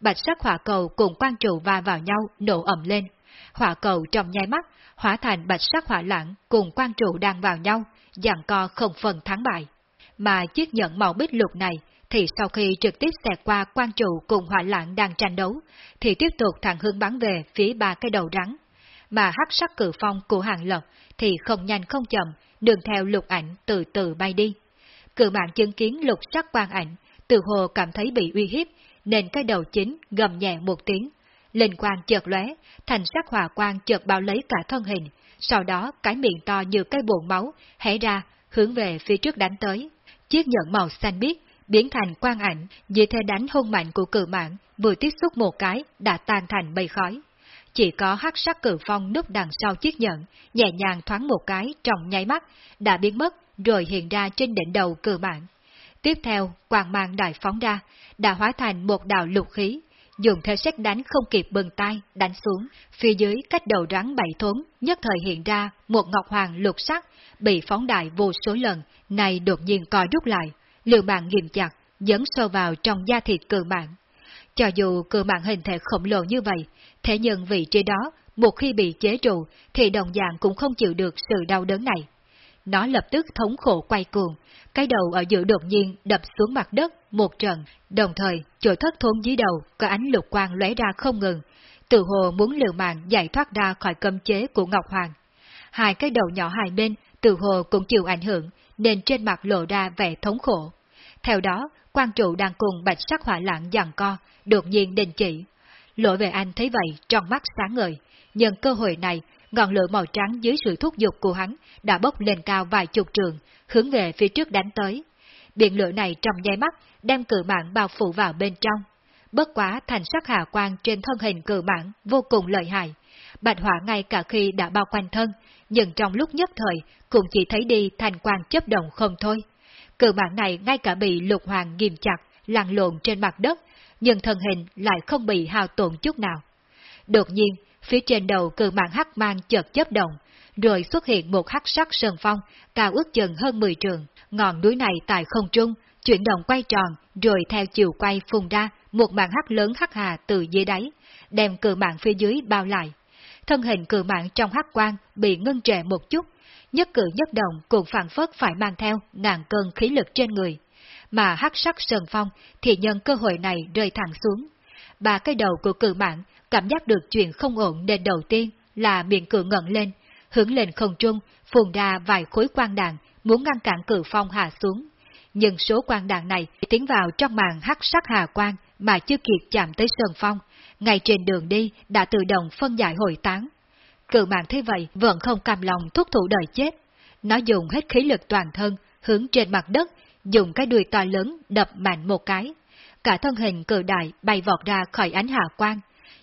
Bạch sắc hỏa cầu cùng quan trụ va vào nhau nổ ẩm lên. Hỏa cầu trong nháy mắt, hóa thành bạch sắc hỏa lãng cùng quan trụ đang vào nhau, dàn co không phần thắng bại. Mà chiếc nhẫn màu bích lục này, thì sau khi trực tiếp xẹt qua quan trụ cùng hỏa lãng đang tranh đấu, thì tiếp tục thẳng hướng bắn về phía ba cái đầu rắn. Mà hắc sắc cử phong của hàng lập thì không nhanh không chậm, đường theo lục ảnh từ từ bay đi. Cự mạng chứng kiến lục sắc quang ảnh, từ hồ cảm thấy bị uy hiếp, nên cái đầu chính gầm nhẹ một tiếng. Linh quang chợt lóe, thành sắc hỏa quang chợt bao lấy cả thân hình, sau đó cái miệng to như cái bồn máu, hé ra, hướng về phía trước đánh tới. Chiếc nhẫn màu xanh biếc biến thành quang ảnh, dễ thế đánh hung mạnh của cự mạng, vừa tiếp xúc một cái, đã tan thành bầy khói. Chỉ có hắc sắc cử phong núp đằng sau chiếc nhẫn, nhẹ nhàng thoáng một cái trong nháy mắt, đã biến mất, rồi hiện ra trên đỉnh đầu cự mạng. Tiếp theo, quang mang đại phóng ra, đã hóa thành một đạo lục khí, dùng theo xét đánh không kịp bừng tay, đánh xuống. Phía dưới cách đầu rắn bảy thốn, nhất thời hiện ra một ngọc hoàng lục sắc, bị phóng đại vô số lần, này đột nhiên co rút lại, liều mạng nghiêm chặt, dấn sâu vào trong da thịt cự mạng. Cho dù cự mạng hình thể khổng lồ như vậy, thế nhưng vị trí đó, một khi bị chế trụ, thì đồng dạng cũng không chịu được sự đau đớn này. Nó lập tức thống khổ quay cuồng, cái đầu ở giữa đột nhiên đập xuống mặt đất một trận, đồng thời chỗ thất thốn dưới đầu có ánh lục quang lóe ra không ngừng, tự hồ muốn liều mạng giải thoát ra khỏi cấm chế của Ngọc Hoàng. Hai cái đầu nhỏ hai bên, tự hồ cũng chịu ảnh hưởng, nên trên mặt lộ ra vẻ thống khổ. Theo đó, quan trụ đang cùng bạch sắc hỏa lãng dằn co, đột nhiên đình chỉ. Lỗi về anh thấy vậy trong mắt sáng ngời, nhưng cơ hội này, ngọn lửa màu trắng dưới sự thúc giục của hắn đã bốc lên cao vài chục trường, hướng về phía trước đánh tới. Biển lửa này trong nháy mắt đem cự mạng bao phủ vào bên trong. Bất quá thành sắc hạ quang trên thân hình cự mạng vô cùng lợi hại. Bạch hỏa ngay cả khi đã bao quanh thân, nhưng trong lúc nhất thời cũng chỉ thấy đi thành quang chấp động không thôi. Cự mạng này ngay cả bị lục hoàng nghiêm chặt, lăn lộn trên mặt đất, nhưng thân hình lại không bị hao tổn chút nào. Đột nhiên, phía trên đầu cự mạng hắc mang chợt chớp động, rồi xuất hiện một hắc sắc sơn phong, cao ước chừng hơn 10 trường. Ngọn núi này tại không trung, chuyển động quay tròn, rồi theo chiều quay phun ra một màn hắc lớn hắc hà từ dưới đáy, đem cự mạng phía dưới bao lại. Thân hình cự mạng trong hắc quang bị ngưng trệ một chút, nhất cử nhất động cũng phản phất phải mang theo ngàn cơn khí lực trên người. Mà hắc sắc sơn phong thì nhân cơ hội này rơi thẳng xuống. Ba cái đầu của cự mạng cảm giác được chuyện không ổn nên đầu tiên là miệng cự ngẩng lên, hướng lên không trung, phun ra vài khối quang đạn, muốn ngăn cản cử phong hạ xuống. Nhưng số quang đạn này tiến vào trong màn hắc sắc hà quang, mà chưa kịp chạm tới Sơn Phong, ngay trên đường đi đã tự động phân giải hồi tán. Cự mạng thế vậy vẫn không cam lòng thúc thủ đời chết. Nó dùng hết khí lực toàn thân, hướng trên mặt đất, dùng cái đuôi to lớn đập mạnh một cái. Cả thân hình cự đại bay vọt ra khỏi ánh hạ quang.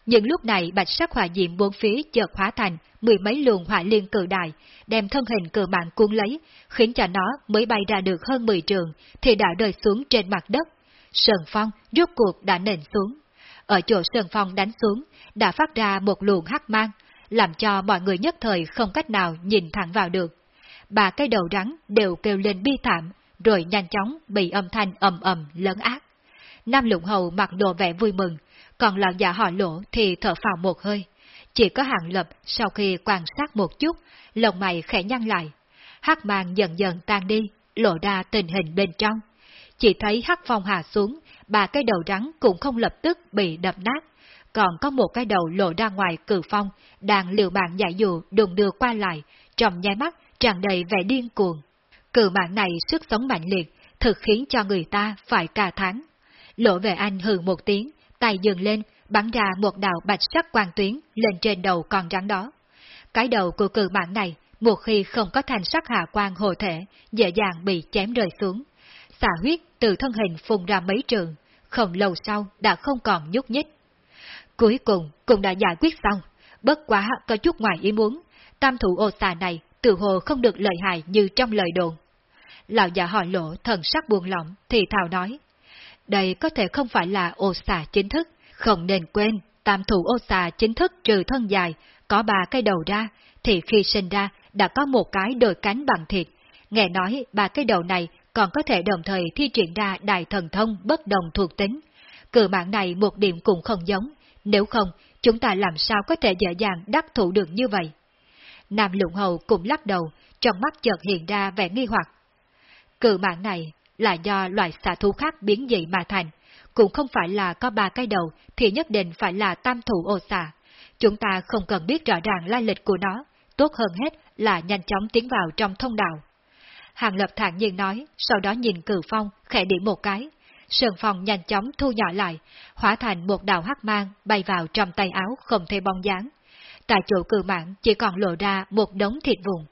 Nhưng lúc này bạch sắc hỏa diệm bốn phía chợt hóa thành mười mấy luồng hỏa liên cự đại, đem thân hình cự mạng cuốn lấy, khiến cho nó mới bay ra được hơn 10 trường, thì đã rơi xuống trên mặt đất. Sơn phong rốt cuộc đã nền xuống. Ở chỗ Sơn phong đánh xuống, đã phát ra một luồng hắc mang, làm cho mọi người nhất thời không cách nào nhìn thẳng vào được. Ba cái đầu rắn đều kêu lên bi thảm, rồi nhanh chóng bị âm thanh ầm ầm lớn ác. Nam lụng hầu mặc đồ vẻ vui mừng, còn lão già dạ họ lỗ thì thở phào một hơi. Chỉ có hàng lập sau khi quan sát một chút, lồng mày khẽ nhăn lại. Hắc mang dần dần tan đi, lộ ra tình hình bên trong. Chỉ thấy hắc phong hạ xuống, ba cái đầu rắn cũng không lập tức bị đập nát. Còn có một cái đầu lộ ra ngoài cử phong, đang liều mạng giải dụ đùng đưa qua lại, trong nháy mắt tràn đầy vẻ điên cuồng. Cử mạng này sức sống mạnh liệt, thực khiến cho người ta phải ca thắng. Lộ về anh hừ một tiếng, tay dừng lên, bắn ra một đạo bạch sắc quang tuyến lên trên đầu con rắn đó. Cái đầu của cự mạng này, một khi không có thành sắc hạ quang hồ thể, dễ dàng bị chém rơi xuống. Xả huyết từ thân hình phun ra mấy trường, không lâu sau đã không còn nhúc nhích. Cuối cùng cũng đã giải quyết xong, bất quá có chút ngoài ý muốn, tam thủ ô xà này tự hồ không được lợi hại như trong lời đồn. Lão già họ lỗ thần sắc buồn lỏng thì thào nói, đây có thể không phải là ô xà chính thức, không nên quên, tam thủ ô xà chính thức trừ thân dài, có ba cái đầu ra, thì khi sinh ra đã có một cái đôi cánh bằng thịt. Nghe nói ba cái đầu này còn có thể đồng thời thi triển ra đại thần thông bất đồng thuộc tính. Cự mạng này một điểm cũng không giống, nếu không, chúng ta làm sao có thể dễ dàng đắc thủ được như vậy? Nam Lũng Hầu cũng lắc đầu, trong mắt chợt hiện ra vẻ nghi hoặc. Cự mạng này là do loại xạ thú khác biến dị mà thành, cũng không phải là có ba cái đầu thì nhất định phải là tam thủ ô xà. Chúng ta không cần biết rõ ràng lai lịch của nó, tốt hơn hết là nhanh chóng tiến vào trong thông đạo. Hàng Lập thản nhiên nói, sau đó nhìn cử phong, khẽ điểm một cái. Sơn phong nhanh chóng thu nhỏ lại, hóa thành một đạo hắc mang bay vào trong tay áo không thấy bóng dáng. Tại chỗ cử mạng chỉ còn lộ ra một đống thịt vùng.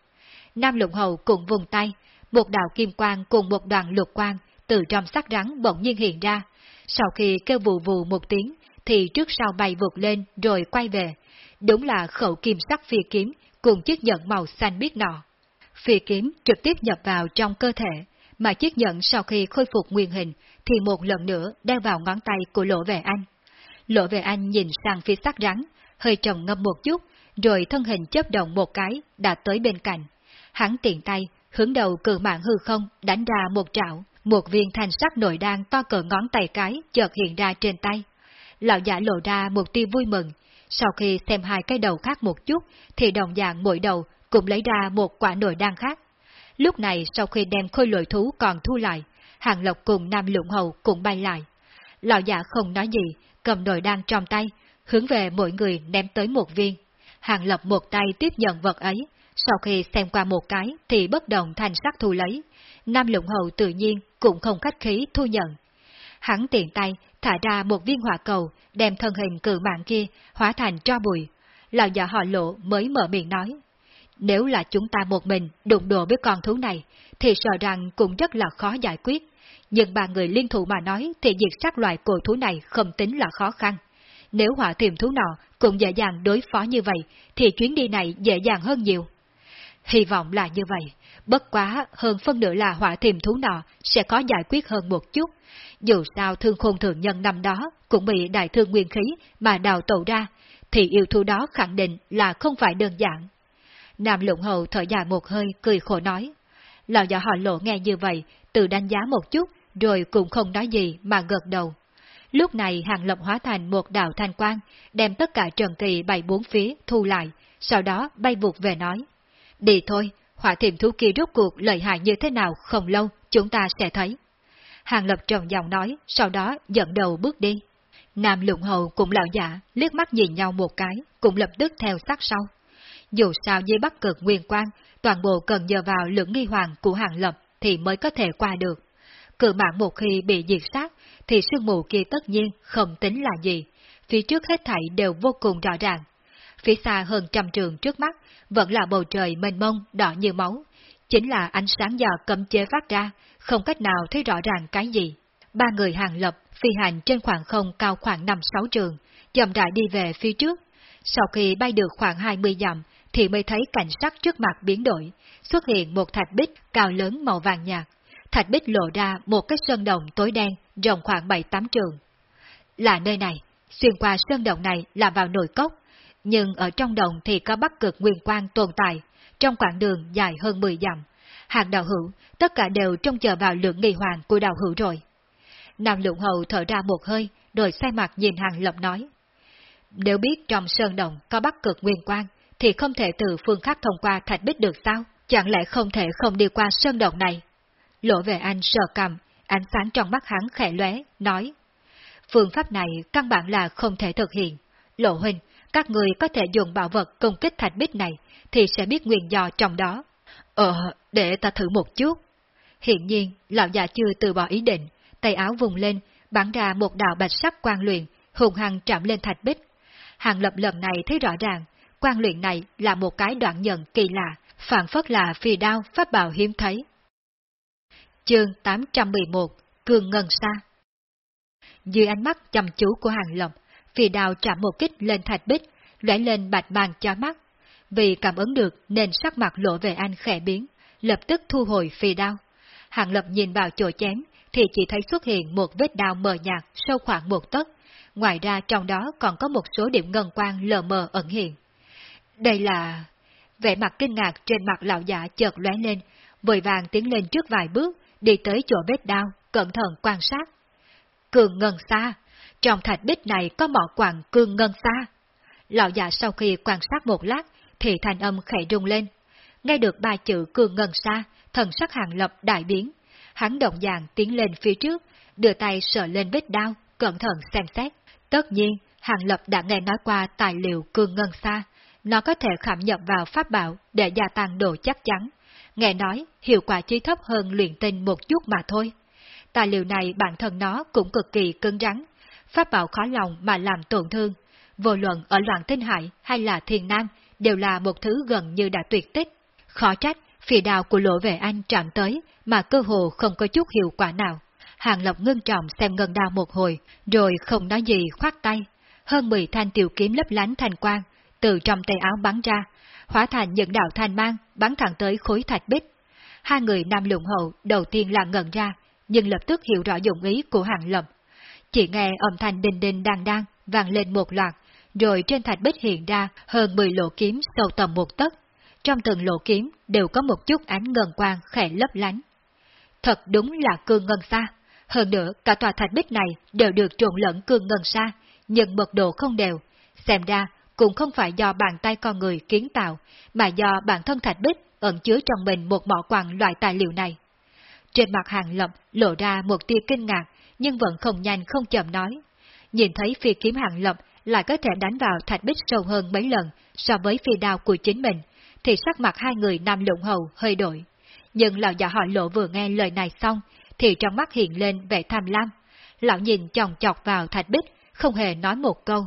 Nam lụng hầu cũng vùng tay, một đạo kim quang cùng một đoàn lục quang từ trong sắc rắn bỗng nhiên hiện ra. Sau khi kêu vù vù một tiếng, thì trước sau bay vượt lên rồi quay về. Đúng là khẩu kim sắc phi kiếm cùng chiếc nhẫn màu xanh biết nọ. Phi kiếm trực tiếp nhập vào trong cơ thể, mà chiếc nhẫn sau khi khôi phục nguyên hình thì một lần nữa đeo vào ngón tay của Lỗ Vệ Anh. Lỗ Vệ Anh nhìn sang phía sắc rắn, hơi trầm ngâm một chút, rồi thân hình chớp động một cái, đã tới bên cạnh. Hắn tiện tay, hướng đầu cử mạng hư không, đánh ra một trảo một viên thanh sắc nội đan to cỡ ngón tay cái chợt hiện ra trên tay. Lão giả lộ ra một tia vui mừng, sau khi xem hai cái đầu khác một chút, thì đồng dạng mỗi đầu cũng lấy ra một quả nội đan khác. Lúc này sau khi đem khôi lội thú còn thu lại, Hàng Lộc cùng Nam Lũng Hầu cũng bay lại. Lão giả không nói gì, cầm nội đan trong tay, hướng về mỗi người ném tới một viên. Hàng Lập một tay tiếp nhận vật ấy, sau khi xem qua một cái thì bất động thành sắc thu lấy. Nam Lũng Hầu tự nhiên cũng không khách khí thu nhận. Hắn tiện tay thả ra một viên hỏa cầu, đem thân hình cự mạng kia hóa thành tro bụi. Lão già họ lộ mới mở miệng nói. Nếu là chúng ta một mình đụng độ với con thú này, thì sợ rằng cũng rất là khó giải quyết. Nhưng ba người liên thủ mà nói thì diệt sát loại cổ thú này không tính là khó khăn. Nếu hỏa tiềm thú nọ cũng dễ dàng đối phó như vậy, thì chuyến đi này dễ dàng hơn nhiều. Hy vọng là như vậy, bất quá hơn phân nửa là hỏa tiềm thú nọ sẽ có giải quyết hơn một chút. Dù sao thương khôn thượng nhân năm đó cũng bị đại thương nguyên khí mà đào tẩu ra, thì yêu thú đó khẳng định là không phải đơn giản. Nam lụng hầu thở dài một hơi, cười khổ nói. Lão già họ lộ nghe như vậy, tự đánh giá một chút, rồi cũng không nói gì mà gật đầu. Lúc này hàng lộng hóa thành một đạo thanh quang, đem tất cả trần kỳ bảy bốn phía thu lại, sau đó bay vụt về nói. Đi thôi, hỏa thiểm thú kia rốt cuộc lợi hại như thế nào không lâu, chúng ta sẽ thấy. Hàng lập trầm giọng nói, sau đó dẫn đầu bước đi. Nam lụng hầu cùng lão giả liếc mắt nhìn nhau một cái, cũng lập tức theo sát sau. Dù sao dưới bắc cực nguyên quan, toàn bộ cần nhờ vào lượng nghi hoàng của hàng lập thì mới có thể qua được. cự mạng một khi bị diệt sát, thì sương mù kia tất nhiên không tính là gì, phía trước hết thảy đều vô cùng rõ ràng. Phía xa hơn trăm trường trước mắt, vẫn là bầu trời mênh mông, đỏ như máu, chính là ánh sáng do cấm chế phát ra, không cách nào thấy rõ ràng cái gì. Ba người hàng lập phi hành trên khoảng không cao khoảng 5-6 trường, dầm rãi đi về phía trước. Sau khi bay được khoảng 20 dặm, thì mới thấy cảnh sắc trước mặt biến đổi, xuất hiện một thạch bích cao lớn màu vàng nhạt. Thạch bích lộ ra một cái sơn đồng tối đen, rộng khoảng 7-8 trường. Là nơi này, xuyên qua sơn đồng này là vào nồi cốc, nhưng ở trong đồng thì có bắc cực nguyên quan tồn tại, trong quãng đường dài hơn 10 dặm. Hàng đạo hữu, tất cả đều trông chờ vào lượng nghi hoàng của đạo hữu rồi. Nam lụng hầu thở ra một hơi, rồi xoay mặt nhìn hàng lập nói. Nếu biết trong sơn đồng có bắc cực nguyên quan thì không thể từ phương khác thông qua thạch bích được sao? Chẳng lẽ không thể không đi qua sơn đồng này? Lộ về anh sờ cầm, ánh sáng trong mắt hắn khẽ lóe, nói. Phương pháp này căn bản là không thể thực hiện. Lộ huynh, các người có thể dùng bảo vật công kích thạch bích này, thì sẽ biết nguyên do trong đó. Ờ, để ta thử một chút. Hiện nhiên, lão già chưa từ bỏ ý định, tay áo vùng lên, bắn ra một đạo bạch sắc quang luyện, hùng hăng chạm lên thạch bích. Hàng lập lần này thấy rõ ràng, quang luyện này là một cái đoạn nhận kỳ lạ, phản phất là phi đao pháp bảo hiếm thấy. Chương 811 Cường Ngân Sa Dưới ánh mắt chăm chú của hàng lập, phi đao chạm một kích lên thạch bích, lóe lên bạch mang cho mắt. Vì cảm ứng được nên sắc mặt lộ về anh khẽ biến, lập tức thu hồi phi đao. Hàng lập nhìn vào chỗ chém, thì chỉ thấy xuất hiện một vết đao mờ nhạt sâu khoảng một tấc. Ngoài ra trong đó còn có một số điểm ngân quang lờ mờ ẩn hiện. Đây là... Vẻ mặt kinh ngạc trên mặt lão giả chợt lóe lên, vội vàng tiến lên trước vài bước, đi tới chỗ vết đao, cẩn thận quan sát. Cường ngân xa, trong thạch bích này có mỏ quặng cương ngân xa. Lão già dạ sau khi quan sát một lát, thì thanh âm khẽ rung lên. Nghe được ba chữ cương ngân xa, thần sắc hàng lập đại biến. Hắn động dàng tiến lên phía trước, đưa tay sờ lên vết đao, cẩn thận xem xét. Tất nhiên, hàng lập đã nghe nói qua tài liệu cương ngân xa. Nó có thể khảm nhập vào pháp bảo để gia tăng độ chắc chắn. Nghe nói, hiệu quả chỉ thấp hơn luyện tinh một chút mà thôi. Tài liệu này bản thân nó cũng cực kỳ cứng rắn, pháp bảo khó lòng mà làm tổn thương. Vô luận ở loạn tinh hải hay là thiền nam đều là một thứ gần như đã tuyệt tích. Khó trách, phi đào của lỗ vệ anh chạm tới mà cơ hồ không có chút hiệu quả nào. Hàng Lộc ngưng trọng xem ngân đao một hồi, rồi không nói gì khoát tay. Hơn 10 thanh tiểu kiếm lấp lánh thành quang, từ trong tay áo bắn ra, hóa thành những đạo thanh mang, bắn thẳng tới khối thạch bích. Hai người nam lụng hậu đầu tiên là ngẩn ra, nhưng lập tức hiểu rõ dụng ý của Hàng lộc chỉ nghe âm thanh đinh đinh đang đang vang lên một loạt, rồi trên thạch bích hiện ra hơn 10 lỗ kiếm sâu tầm một tấc. Trong từng lỗ kiếm đều có một chút ánh ngân quang khẽ lấp lánh. Thật đúng là cương ngân xa. Hơn nữa, cả tòa thạch bích này đều được trộn lẫn cương ngân xa, nhưng mật độ không đều. Xem ra, cũng không phải do bàn tay con người kiến tạo, mà do bản thân thạch bích ẩn chứa trong mình một mỏ quặng loại tài liệu này. Trên mặt hàng lập lộ ra một tia kinh ngạc nhưng vẫn không nhanh không chậm nói. Nhìn thấy phi kiếm hạng lập lại có thể đánh vào thạch bích sâu hơn mấy lần so với phi đao của chính mình, thì sắc mặt hai người nam lụng hầu hơi đổi. Nhưng lão già họ lộ vừa nghe lời này xong, thì trong mắt hiện lên vẻ tham lam. Lão nhìn chòng chọc vào thạch bích, không hề nói một câu.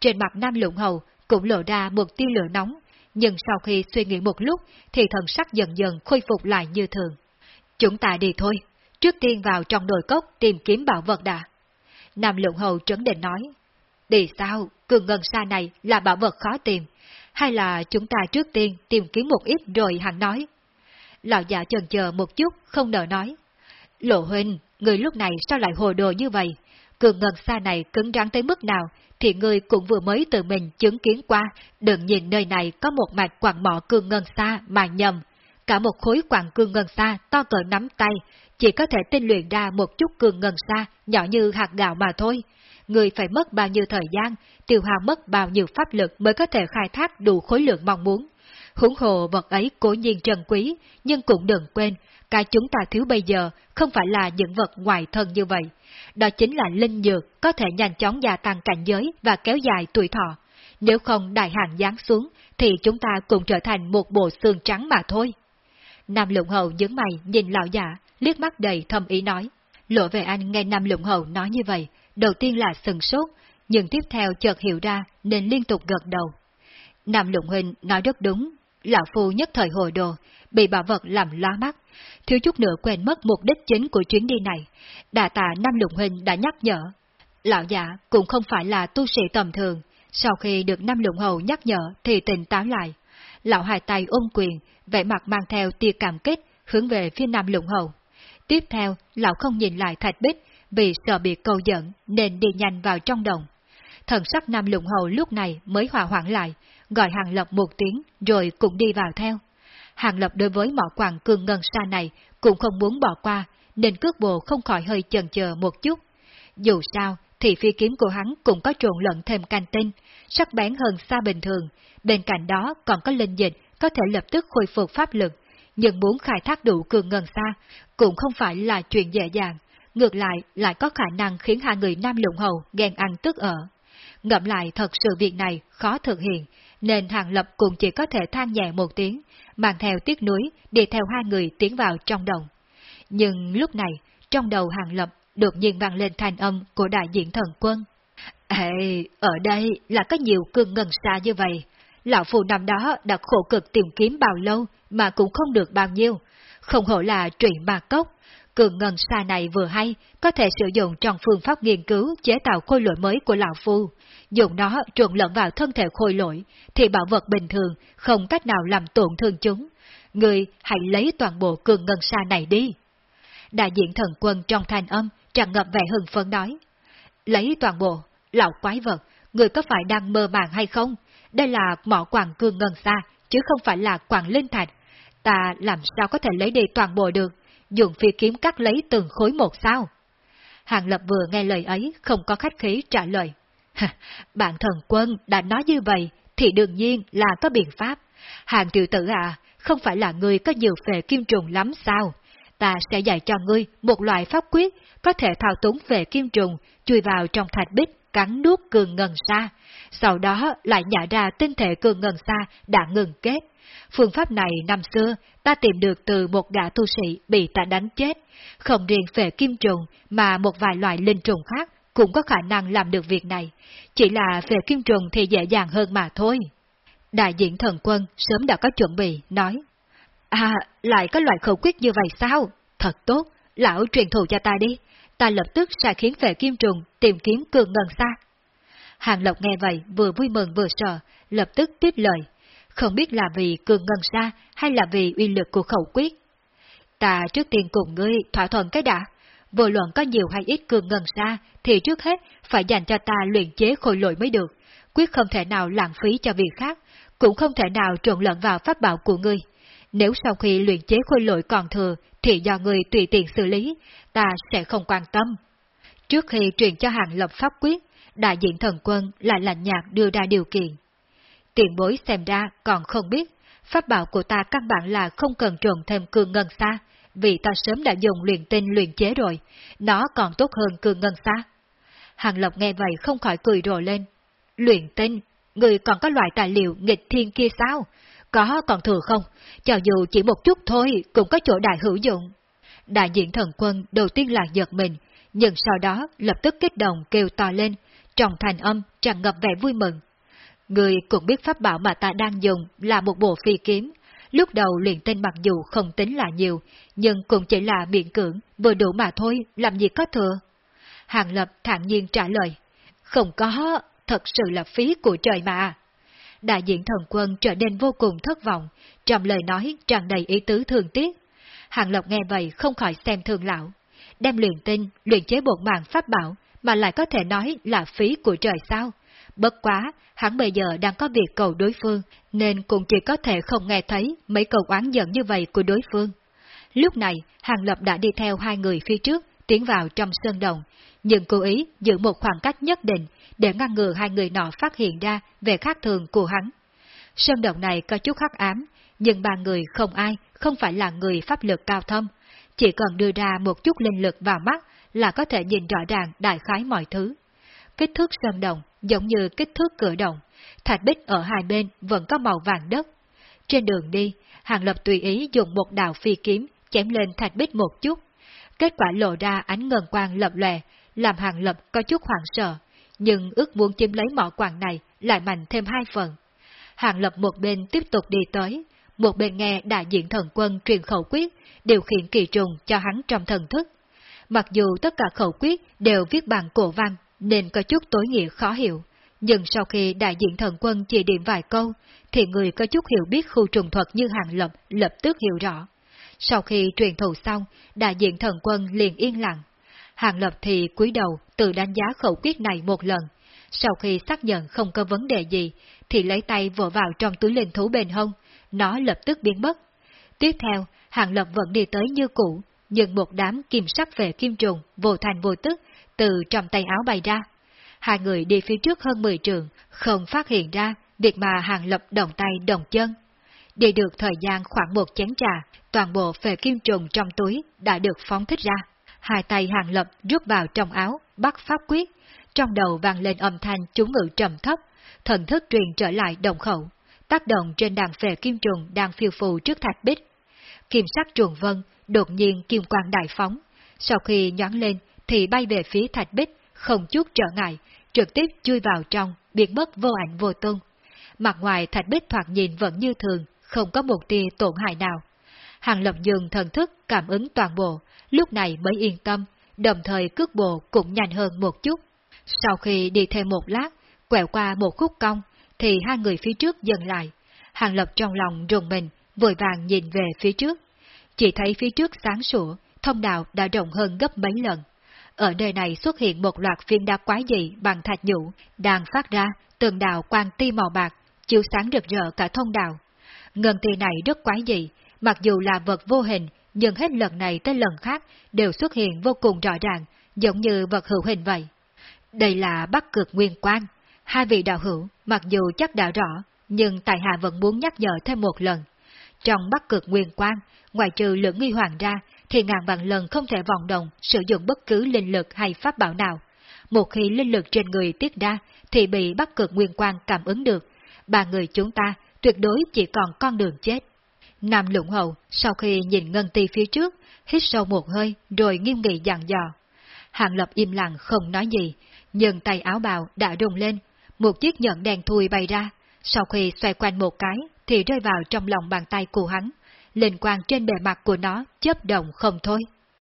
Trên mặt nam lụng hầu cũng lộ ra một tia lửa nóng, nhưng sau khi suy nghĩ một lúc thì thần sắc dần dần khôi phục lại như thường. Chúng ta đi thôi, trước tiên vào trong đồi cốc tìm kiếm bảo vật đã. Nam Lượng Hầu trấn định nói, đi sao, cường ngân xa này là bảo vật khó tìm, hay là chúng ta trước tiên tìm kiếm một ít rồi hẳn nói. Lão già chần chờ một chút, không nỡ nói. Lộ huynh, người lúc này sao lại hồ đồ như vậy? Cường ngân xa này cứng rắn tới mức nào, thì người cũng vừa mới tự mình chứng kiến qua, đừng nhìn nơi này có một mạch quặng mỏ cường ngân xa mà nhầm. Cả một khối quặng cương ngân xa to cỡ nắm tay, chỉ có thể tinh luyện ra một chút cường ngân xa, nhỏ như hạt gạo mà thôi. Người phải mất bao nhiêu thời gian, tiêu hao mất bao nhiêu pháp lực mới có thể khai thác đủ khối lượng mong muốn. Hủng hồ vật ấy cố nhiên trân quý, nhưng cũng đừng quên, cái chúng ta thiếu bây giờ không phải là những vật ngoài thân như vậy. Đó chính là linh dược có thể nhanh chóng gia tăng cảnh giới và kéo dài tuổi thọ. Nếu không đại hạn giáng xuống, thì chúng ta cũng trở thành một bộ xương trắng mà thôi. Nam Lụng Hậu nhướng mày nhìn lão giả liếc mắt đầy thâm ý nói. Lộ về anh nghe Nam Lũng Hầu nói như vậy, đầu tiên là sừng sốt, nhưng tiếp theo chợt hiểu ra nên liên tục gật đầu. Nam Lũng Huynh nói rất đúng, Lão Phu nhất thời hồi đồ, bị bảo vật làm lóa mắt, thiếu chút nữa quên mất mục đích chính của chuyến đi này. Đà tạ Nam Lũng Huynh đã nhắc nhở. Lão giả cũng không phải là tu sĩ tầm thường, sau khi được Nam Lũng Hầu nhắc nhở thì tỉnh táo lại. Lão hai tay ôm quyền, vẻ mặt mang theo tia cảm kích, hướng về phía Nam Lũng Hầu. Tiếp theo, lão không nhìn lại Thạch Bích, vì sợ bị câu dẫn nên đi nhanh vào trong đồng. Thần sắc Nam Lũng Hầu lúc này mới hòa hoãn lại, gọi Hàng Lập một tiếng rồi cũng đi vào theo. Hàng Lập đối với mỏ quàng cường ngân xa này cũng không muốn bỏ qua, nên cước bộ không khỏi hơi chần chờ một chút. Dù sao, thì phi kiếm của hắn cũng có trộn lẫn thêm canh tinh, sắc bén hơn xa bình thường, bên cạnh đó còn có linh dịch có thể lập tức khôi phục pháp lực, nhưng muốn khai thác đủ cường ngân xa cũng không phải là chuyện dễ dàng, ngược lại lại có khả năng khiến hai người nam lụng hầu ghen ăn tức ở. Ngậm lại thật sự việc này khó thực hiện, nên Hàng Lập cũng chỉ có thể than nhẹ một tiếng, mang theo tiếc núi đi theo hai người tiến vào trong đồng. Nhưng lúc này, trong đầu Hàng Lập đột nhiên vang lên thanh âm của đại diện thần quân. Ê, ở đây là có nhiều cương ngân xa như vậy. Lão phụ năm đó đã khổ cực tìm kiếm bao lâu mà cũng không được bao nhiêu. Không hổ là trụy ma cốc. Cường ngân xa này vừa hay, có thể sử dụng trong phương pháp nghiên cứu chế tạo khôi lỗi mới của Lão Phu. Dùng nó trộn lẫn vào thân thể khôi lỗi, thì bảo vật bình thường không cách nào làm tổn thương chúng. Người hãy lấy toàn bộ cường ngân xa này đi. Đại diện thần quân trong thanh âm tràn ngập vẻ hừng phấn nói. Lấy toàn bộ, lão quái vật, người có phải đang mơ màng hay không? Đây là mỏ quàng cương ngân xa, chứ không phải là quảng linh thạch. Ta làm sao có thể lấy đi toàn bộ được, dùng phi kiếm cắt lấy từng khối một sao? Hàng Lập vừa nghe lời ấy, không có khách khí trả lời. Bạn thần quân đã nói như vậy, thì đương nhiên là có biện pháp. Hàng tiểu tử à, không phải là người có nhiều phệ kim trùng lắm sao? Ta sẽ dạy cho ngươi một loại pháp quyết có thể thao túng về kim trùng, chui vào trong thạch bích, cắn nuốt cường ngần xa, sau đó lại nhả ra tinh thể cường ngần xa đã ngừng kết. Phương pháp này năm xưa ta tìm được từ một gã tu sĩ bị ta đánh chết, không riêng về kim trùng mà một vài loại linh trùng khác cũng có khả năng làm được việc này, chỉ là về kim trùng thì dễ dàng hơn mà thôi. Đại diện thần quân sớm đã có chuẩn bị, nói. À, lại có loại khẩu quyết như vậy sao? Thật tốt, lão truyền thụ cho ta đi, ta lập tức sẽ khiến về kim trùng tìm kiếm cường ngân xa. Hàng Lộc nghe vậy vừa vui mừng vừa sợ, lập tức tiếp lời. Không biết là vì cường ngân xa hay là vì uy lực của khẩu quyết. Ta trước tiên cùng ngươi thỏa thuận cái đã. Vô luận có nhiều hay ít cường ngân xa thì trước hết phải dành cho ta luyện chế khôi lội mới được. Quyết không thể nào lãng phí cho việc khác, cũng không thể nào trộn lẫn vào pháp bảo của ngươi. Nếu sau khi luyện chế khôi lội còn thừa thì do người tùy tiện xử lý, ta sẽ không quan tâm. Trước khi truyền cho hàng lập pháp quyết, đại diện thần quân lại lạnh nhạt đưa ra điều kiện. Tiền bối xem ra còn không biết, pháp bảo của ta căn bản là không cần trộn thêm cương ngân xa, vì ta sớm đã dùng luyện tinh luyện chế rồi, nó còn tốt hơn cương ngân xa. Hàng Lộc nghe vậy không khỏi cười rộ lên. Luyện tinh, người còn có loại tài liệu nghịch thiên kia sao? Có còn thừa không? Cho dù chỉ một chút thôi, cũng có chỗ đại hữu dụng. Đại diện thần quân đầu tiên là giật mình, nhưng sau đó lập tức kích động kêu to lên, trong thành âm tràn ngập vẻ vui mừng. Người cũng biết pháp bảo mà ta đang dùng là một bộ phi kiếm. Lúc đầu luyện tên mặc dù không tính là nhiều, nhưng cũng chỉ là miệng cưỡng, vừa đủ mà thôi, làm gì có thừa. Hàng Lập thản nhiên trả lời, không có, thật sự là phí của trời mà. Đại diện thần quân trở nên vô cùng thất vọng, trong lời nói tràn đầy ý tứ thương tiếc. Hàng Lộc nghe vậy không khỏi xem thường lão. Đem luyện tinh, luyện chế bột mạng pháp bảo, mà lại có thể nói là phí của trời sao. Bất quá, hắn bây giờ đang có việc cầu đối phương, nên cũng chỉ có thể không nghe thấy mấy câu oán giận như vậy của đối phương. Lúc này, Hàng Lập đã đi theo hai người phía trước, tiến vào trong sơn đồng, nhưng cố ý giữ một khoảng cách nhất định để ngăn ngừa hai người nọ phát hiện ra về khác thường của hắn. Sơn động này có chút khắc ám, nhưng ba người không ai không phải là người pháp lực cao thâm, chỉ cần đưa ra một chút linh lực vào mắt là có thể nhìn rõ ràng đại khái mọi thứ. Kích thước sơn động giống như kích thước cửa động, thạch bích ở hai bên vẫn có màu vàng đất. Trên đường đi, Hàng Lập tùy ý dùng một đạo phi kiếm chém lên thạch bích một chút. kết quả lộ ra ánh ngân quang lập lòe, làm hàng lập có chút hoảng sợ, nhưng ước muốn chiếm lấy mỏ quàng này lại mạnh thêm hai phần. Hàng lập một bên tiếp tục đi tới, một bên nghe đại diện thần quân truyền khẩu quyết, điều khiển kỳ trùng cho hắn trong thần thức. Mặc dù tất cả khẩu quyết đều viết bằng cổ văn, nên có chút tối nghĩa khó hiểu, nhưng sau khi đại diện thần quân chỉ điểm vài câu, thì người có chút hiểu biết khu trùng thuật như hàng lập lập tức hiểu rõ. Sau khi truyền thụ xong, đại diện thần quân liền yên lặng. Hàng lập thì cúi đầu tự đánh giá khẩu quyết này một lần. Sau khi xác nhận không có vấn đề gì, thì lấy tay vỗ vào trong túi linh thú bên hông, nó lập tức biến mất. Tiếp theo, hàng lập vẫn đi tới như cũ, nhưng một đám kim sắc về kim trùng vô thành vô tức từ trong tay áo bay ra. Hai người đi phía trước hơn 10 trường, không phát hiện ra việc mà hàng lập đồng tay đồng chân. Đi được thời gian khoảng một chén trà, toàn bộ về kim trùng trong túi đã được phóng thích ra. Hai tay hàng lập rút vào trong áo, bắt pháp quyết, trong đầu vang lên âm thanh chú ngự trầm thấp, thần thức truyền trở lại đồng khẩu, tác động trên đàn phệ kim trùng đang phiêu phù trước thạch bích. Kim sắc trùng vân đột nhiên kim quang đại phóng, sau khi nhón lên thì bay về phía thạch bích, không chút trở ngại, trực tiếp chui vào trong, biến mất vô ảnh vô tung. Mặt ngoài thạch bích thoạt nhìn vẫn như thường, không có một tia tổn hại nào. Hàng lập dừng thần thức cảm ứng toàn bộ, lúc này mới yên tâm, đồng thời cước bộ cũng nhanh hơn một chút. Sau khi đi thêm một lát, quẹo qua một khúc cong, thì hai người phía trước dừng lại. Hàng lập trong lòng rùng mình, vội vàng nhìn về phía trước. Chỉ thấy phía trước sáng sủa, thông đạo đã rộng hơn gấp mấy lần. Ở nơi này xuất hiện một loạt viên đá quái dị bằng thạch nhũ, đang phát ra từng đạo quang ti màu bạc, chiếu sáng rực rỡ cả thông đạo. Ngân ti này rất quái dị, mặc dù là vật vô hình, nhưng hết lần này tới lần khác đều xuất hiện vô cùng rõ ràng, giống như vật hữu hình vậy. Đây là bắc cực nguyên quan. Hai vị đạo hữu, mặc dù chắc đã rõ, nhưng Tài Hạ vẫn muốn nhắc nhở thêm một lần. Trong bắc cực nguyên quan, ngoài trừ lưỡng nghi hoàng ra, thì ngàn vạn lần không thể vọng động sử dụng bất cứ linh lực hay pháp bảo nào. Một khi linh lực trên người tiết ra, thì bị bắc cực nguyên quan cảm ứng được. Ba người chúng ta tuyệt đối chỉ còn con đường chết. Nam lũng hậu, sau khi nhìn ngân ti phía trước, hít sâu một hơi, rồi nghiêm nghị dặn dò. Hàng lập im lặng không nói gì, nhưng tay áo bào đã rung lên, một chiếc nhẫn đèn thui bay ra, sau khi xoay quanh một cái, thì rơi vào trong lòng bàn tay của hắn, linh quang trên bề mặt của nó chớp động không thôi.